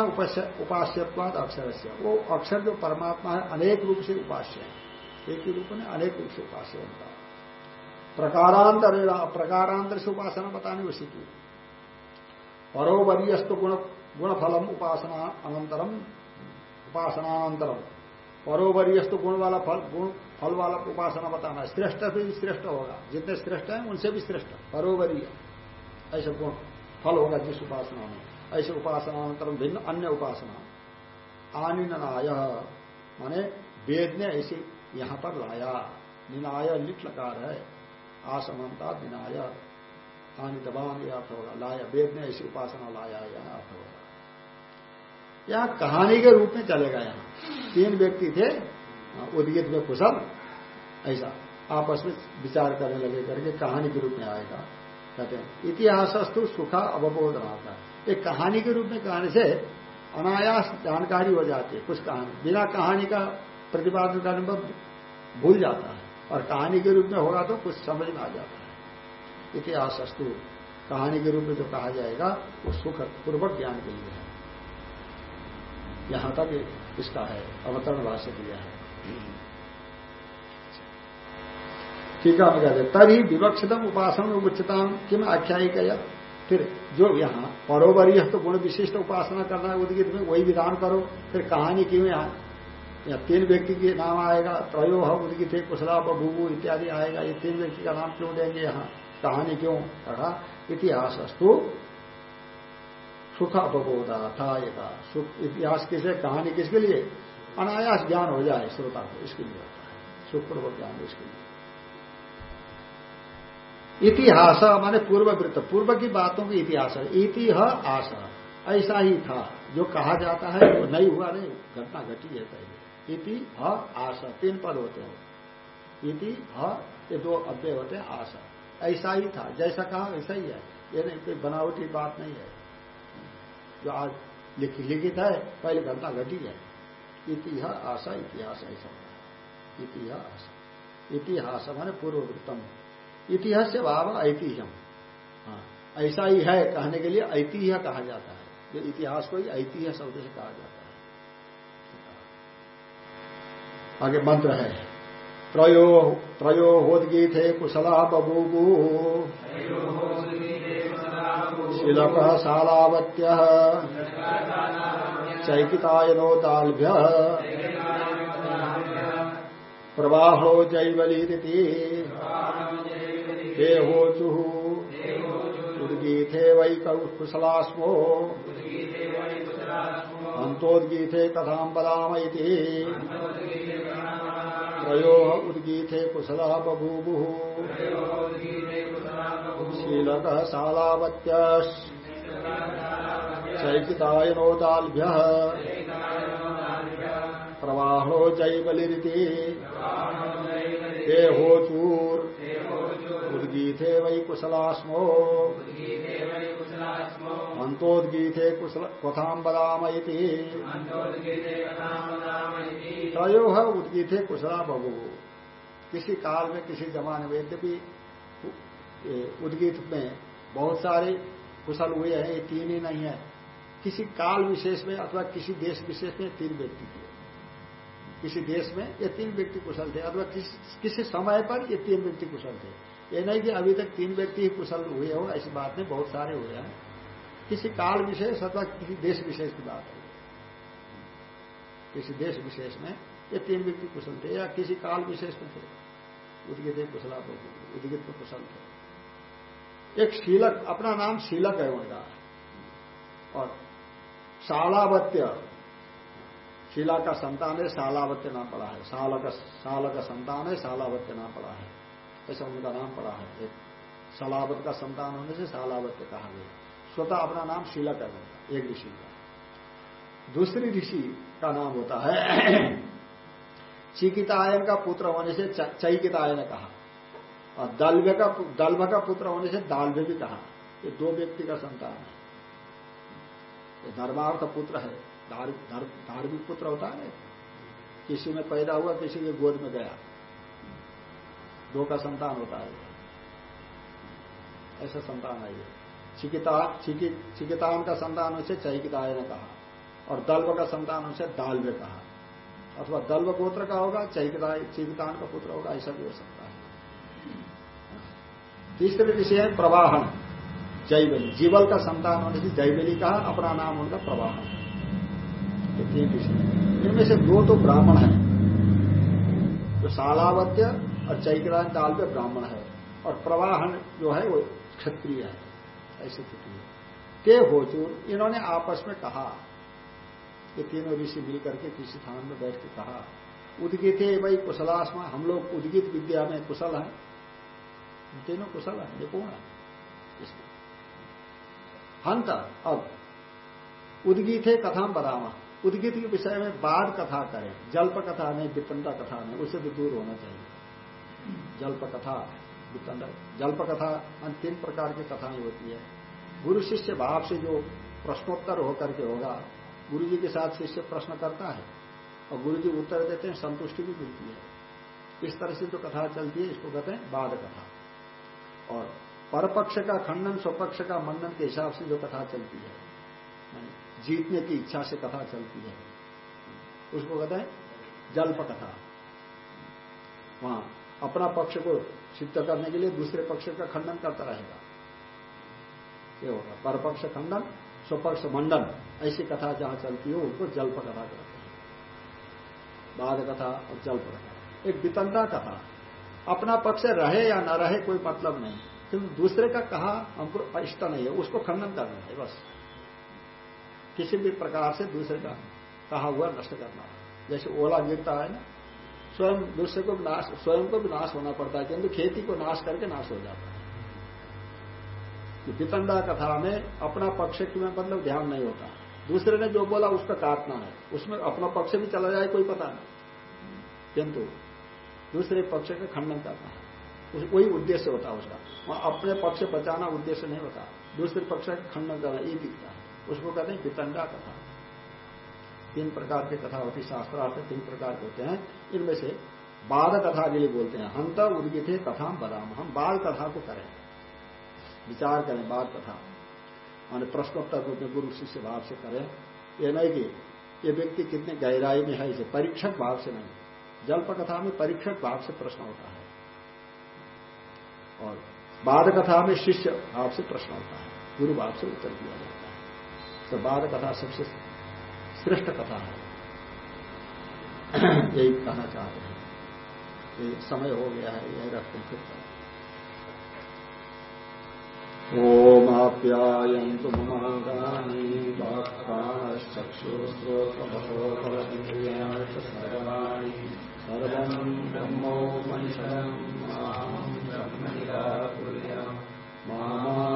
उपास्यवाद अक्षर से वो अक्षर जो परमात्मा है, अनेक रूप से उपास्य है। एक ही रूप में अनेक रूप से उपास्य होता प्रकारांतर प्रकारांतर से उपासना बताने उसी की परोवरीयस्त गुण गुणफलम उपासना अनंतरम उपासनानंतरम परोवरीयस्त गुण वाला फल, गुण, फल वाला उपासना बताना श्रेष्ठ भी श्रेष्ठ होगा। जितने श्रेष्ठ हैं, उनसे भी श्रेष्ठ। परोवरीय ऐसे गुण, फल होगा जिस उपासना में। ऐसे उपासनानंतरम भिन्न अन्य उपासना। आनिनाय माने वेद ने ऐसे यहाँ पर लाया। निनाय लिट लकार है। आसमता निनाय। आनितवान यह अर्थ होगा। लाया। वेद ने ऐसी उपासना लाया यह अर्थ होगा यहाँ कहानी के रूप में चलेगा यहाँ। तीन व्यक्ति थे, उद्गित में कुशल, ऐसा। आपस में विचार करने लगे करके कहानी के रूप में आएगा। कहते हैं इतिहास इतिहासस्तु सुखा अवबोध रहा एक कहानी के रूप में कहने से अनायास जानकारी हो जाती है, कुछ कहानी। बिना कहानी का प्रतिपादन करने पर भूल जाता है। और कहानी के रूप में होगा तो कुछ समझ में आ जाता है। इतिहास अस्तु कहानी के रूप में जो कहा जाएगा, वो सुख पूर्वक ज्ञान के लिए है। यहाँ तक इसका है, अवतरण भाष्य दिया है। ठीक है कहते तभी विवक्षितम उपासन उच्चता किम आख्यायी गया फिर जो यहाँ परोवरीय तो गुण विशिष्ट उपासना करना है उदगित में, वही विधान करो। फिर कहानी क्यों यहाँ? या तीन व्यक्ति के नाम आएगा, त्रयो है उदगित है, कुशला बबूबू इत्यादि आएगा, ये तीन व्यक्ति का नाम क्यों देंगे यहाँ? कहानी क्यों? कहा, इतिहास अस्तु सुख अपबोधा था सुख इतिहास किसे, कहानी किसके लिए? अनायास ज्ञान हो जाए श्रोता को, इसके लिए होता है। सुखपूर्वक ज्ञान इसके लिए। इतिहास माने पूर्व वृत्त पूर्व की बातों की इतिहास है। इति आस। ऐसा ही था। जो कहा जाता है, वो नहीं हुआ नहीं। घटना घटी है पहले। इति ह आस। तीन पद होते हैं। इति ह ये दो अव्यय होते हैं आशा ऐसा ही था। जैसा कहा, वैसा ही है। ये नहीं, कोई बनावटी बात नहीं है। जो आज लिखित है, पहले घटना घटी है इतिहास आशा, इतिहास ऐसा। इतिहास। इतिहास माने पूर्ववृत्तम। इतिहास से भाव ऐतिह्यम। हाँ ऐसा ही है कहने के लिए ऐतिह्य कहा जाता है। जो इतिहास को ही ऐतिह्य शब्द से कहा जाता है। आगे मंत्र है। त्रयो त्रयो होदगी है कुशला बबूबू। शिलक शालावत्य। चैकितायनो तालभ्य प्रवाहो जैवलीरिति देहोचु। उद्गीथे वै कुशलास्मो। अंतोद्गीथे कथाम बदाम त्रयो उद्गीते कुशला बभूवु शीलक चैकिताय नोताभ्य प्रवाहो जैवलिरिति देहोचूर उद्गीथे वै कुशलास्मो। अंतोद्गीथे कथाम बदाम त्रयो है उद्गीथे कुशला बबू किसी काल में किसी जमाने में यद्यपि उद्गीत में बहुत सारे कुशल हुए हैं ये तीन ही नहीं है। किसी काल विशेष में अथवा किसी देश विशेष में तीन व्यक्ति थे। किसी देश में ये तीन व्यक्ति कुशल थे अथवा किस, किसी समय पर ये तीन व्यक्ति कुशल थे। ये नहीं कि अभी तक तीन व्यक्ति ही कुशल हुए हो, ऐसी बात नहीं, बहुत सारे हुए हैं। किसी काल विशेष अथवा किसी देश विशेष की बात है। किसी देश विशेष में ये तीन व्यक्ति कुशल थे, या किसी काल विशेष में थे। उदगित कुशला उदगित में कुशल थे। एक शीलक, अपना नाम शीलक है उनका। और शालावत्य, शिला का संतान है, शालावत्य नाम पड़ा है। साल का का संतान है, शालावत्य नाम पड़ा है। ऐसा उनका नाम पड़ा है। एक सलावत का संतान होने से शालावत्य कहा गया। स्वतः अपना नाम शीलक है, एक ऋषि का। दूसरी ऋषि का नाम होता है, चिकितायन का पुत्र होने से चैकितायन कहा। और दल्भ का दल्भ का पुत्र होने से दाल्भ भी कहा। ये दो व्यक्ति का संतान है। ये धर्मार्थ पुत्र है। धार्मिक पुत्र होता है किसी में पैदा हुआ, किसी के गोद में गया। दो का संतान होता है। ऐसा संतान है ये। चिकिता चिकितान का संतान उसे चैकिताय ने कहा और दल्व का संतान उसे दाल्व कहा। अथवा दल्व गोत्र का होगा चिकितान का पुत्र होगा, ऐसा भी हो सकता है। तीसरे विषय है प्रवाहन, जैवली। जीवल का संतान होने से जैवली कहा, अपना नाम उनका प्रवाहन। ये तीन विषय। इनमें से दो तो ब्राह्मण है। जो शालावत्य और चैकितान दाल पे ब्राह्मण है और प्रवाहन जो है वो क्षत्रिय है, ऐसी स्थिति है। ते होचूर इन्होंने आपस में कहा। ये तीनों ऋषि मिलकर के किसी स्थान में बैठ के कहा, उदगित है भाई कुशलासमा, हम लोग उदगित विद्या में कुशल है। तीनों कुशल है निपुण है? हंत, अब, उदगित है कथा बदामा उदगित के विषय में बाद कथा करें, जल्प कथा नहीं, विपन्नता कथा नहीं, उससे भी दूर होना चाहिए। जल्प कथा जल्प कथा तीन प्रकार की कथाएँ होती है। गुरु शिष्य भाव से जो प्रश्नोत्तर होकर के होगा, गुरु जी के साथ शिष्य प्रश्न करता है और गुरु जी उत्तर देते हैं, संतुष्टि भी मिलती है। इस तरह से जो कथा चलती है, इसको कहते हैं बाद कथा। और परपक्ष का खंडन, स्वपक्ष का मंडन के हिसाब से जो कथा चलती है जीतने की इच्छा से कथा चलती है। उसको कहते हैं जल्प कथा वहाँ अपना पक्ष को सिद्ध करने के लिए दूसरे पक्ष का खंडन करता रहेगा। ये होगा। परपक्ष खंडन, स्वपक्ष मंडन, ऐसी कथा जहाँ चलती हो, उनको जल्प कथा कहते हैं। बाद कथा और जल्प कथा एक वितंडा कथा। अपना पक्ष रहे या न रहे कोई मतलब नहीं। किंतु दूसरे का कहा हमको इष्ट नहीं है, उसको खंडन करना है, बस। किसी भी प्रकार से दूसरे का कहा हुआ नष्ट करना जैसे ओला गिरता है ना स्वयं दूसरे को नाश, स्वयं को भी नाश होना पड़ता है, किंतु खेती को नाश करके नाश हो जाता है। वितंडा कथा में अपना पक्ष में मतलब ध्यान नहीं होता। दूसरे ने जो बोला उसका काटना है। उसमें अपना पक्ष भी चला जाए, कोई पता नहीं। किंतु दूसरे पक्ष का खंडन करना है। वही उद्देश्य होता है उसका। वहाँ अपने पक्ष बचाना उद्देश्य नहीं होता। दूसरे पक्ष का खंडन करना ये दिखता है। उसको कहते हैं वितंडा कथा। तीन प्रकार के कथा होती, शास्त्रार्थ तीन प्रकार के होते हैं। इनमें से बाल कथा के लिए बोलते हैं। हंत उदगित कथा बदाम। हम बाल कथा को करें। विचार करें बाल कथा। मान प्रश्नोत्तर रूप में गुरु शिष्य भाव से करें। यह नहीं कि ये व्यक्ति कितने गहराई में है, इसे परीक्षक भाव से नहीं। जल्प कथा में परीक्षक भाव से प्रश्न होता है। और बाद कथा में शिष्य भाव से प्रश्न होता है। गुरु भाव से उत्तर दिया जाता है। तो बाद कथा सबसे श्रेष्ठ कथा है। यही कहना चाहते हैं। ये समय हो गया है, यही रखते फिर ओमाप्यायन्तु ममागानि वाक्प्राणश्चक्षुश्रोत्रभवोफलमिन्द्रियाणि च सर्वाणि सर्वम् ब्रह्मोपनिषदम् मामा